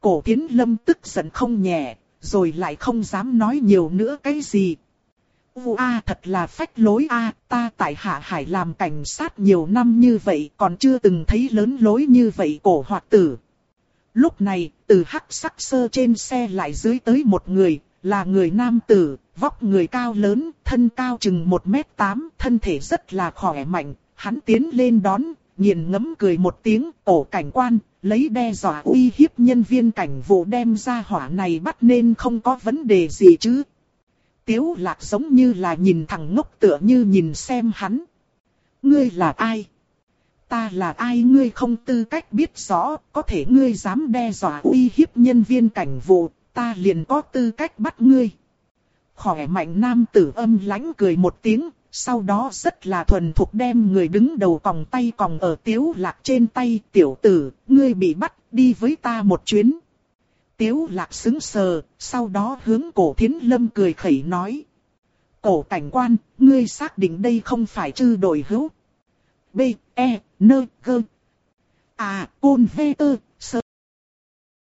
cổ tiến lâm tức giận không nhẹ, rồi lại không dám nói nhiều nữa cái gì, U a thật là phách lối a, ta tại Hạ Hải làm cảnh sát nhiều năm như vậy còn chưa từng thấy lớn lối như vậy cổ hoạt tử. Lúc này, từ hắc sắc sơ trên xe lại dưới tới một người, là người nam tử, vóc người cao lớn, thân cao chừng 1m8, thân thể rất là khỏe mạnh, hắn tiến lên đón, nghiền ngấm cười một tiếng, cổ cảnh quan, lấy đe dọa uy hiếp nhân viên cảnh vụ đem ra hỏa này bắt nên không có vấn đề gì chứ. Tiếu lạc giống như là nhìn thằng ngốc tựa như nhìn xem hắn. Ngươi là ai? ta là ai ngươi không tư cách biết rõ, có thể ngươi dám đe dọa uy hiếp nhân viên cảnh vụ, ta liền có tư cách bắt ngươi. Khỏe mạnh nam tử âm lãnh cười một tiếng, sau đó rất là thuần thục đem người đứng đầu còng tay còng ở tiếu lạc trên tay. Tiểu tử, ngươi bị bắt, đi với ta một chuyến. Tiếu lạc xứng sờ, sau đó hướng cổ thiến lâm cười khẩy nói. Cổ cảnh quan, ngươi xác định đây không phải chư đội hữu. B, E, N, G. À, côn vê tơ,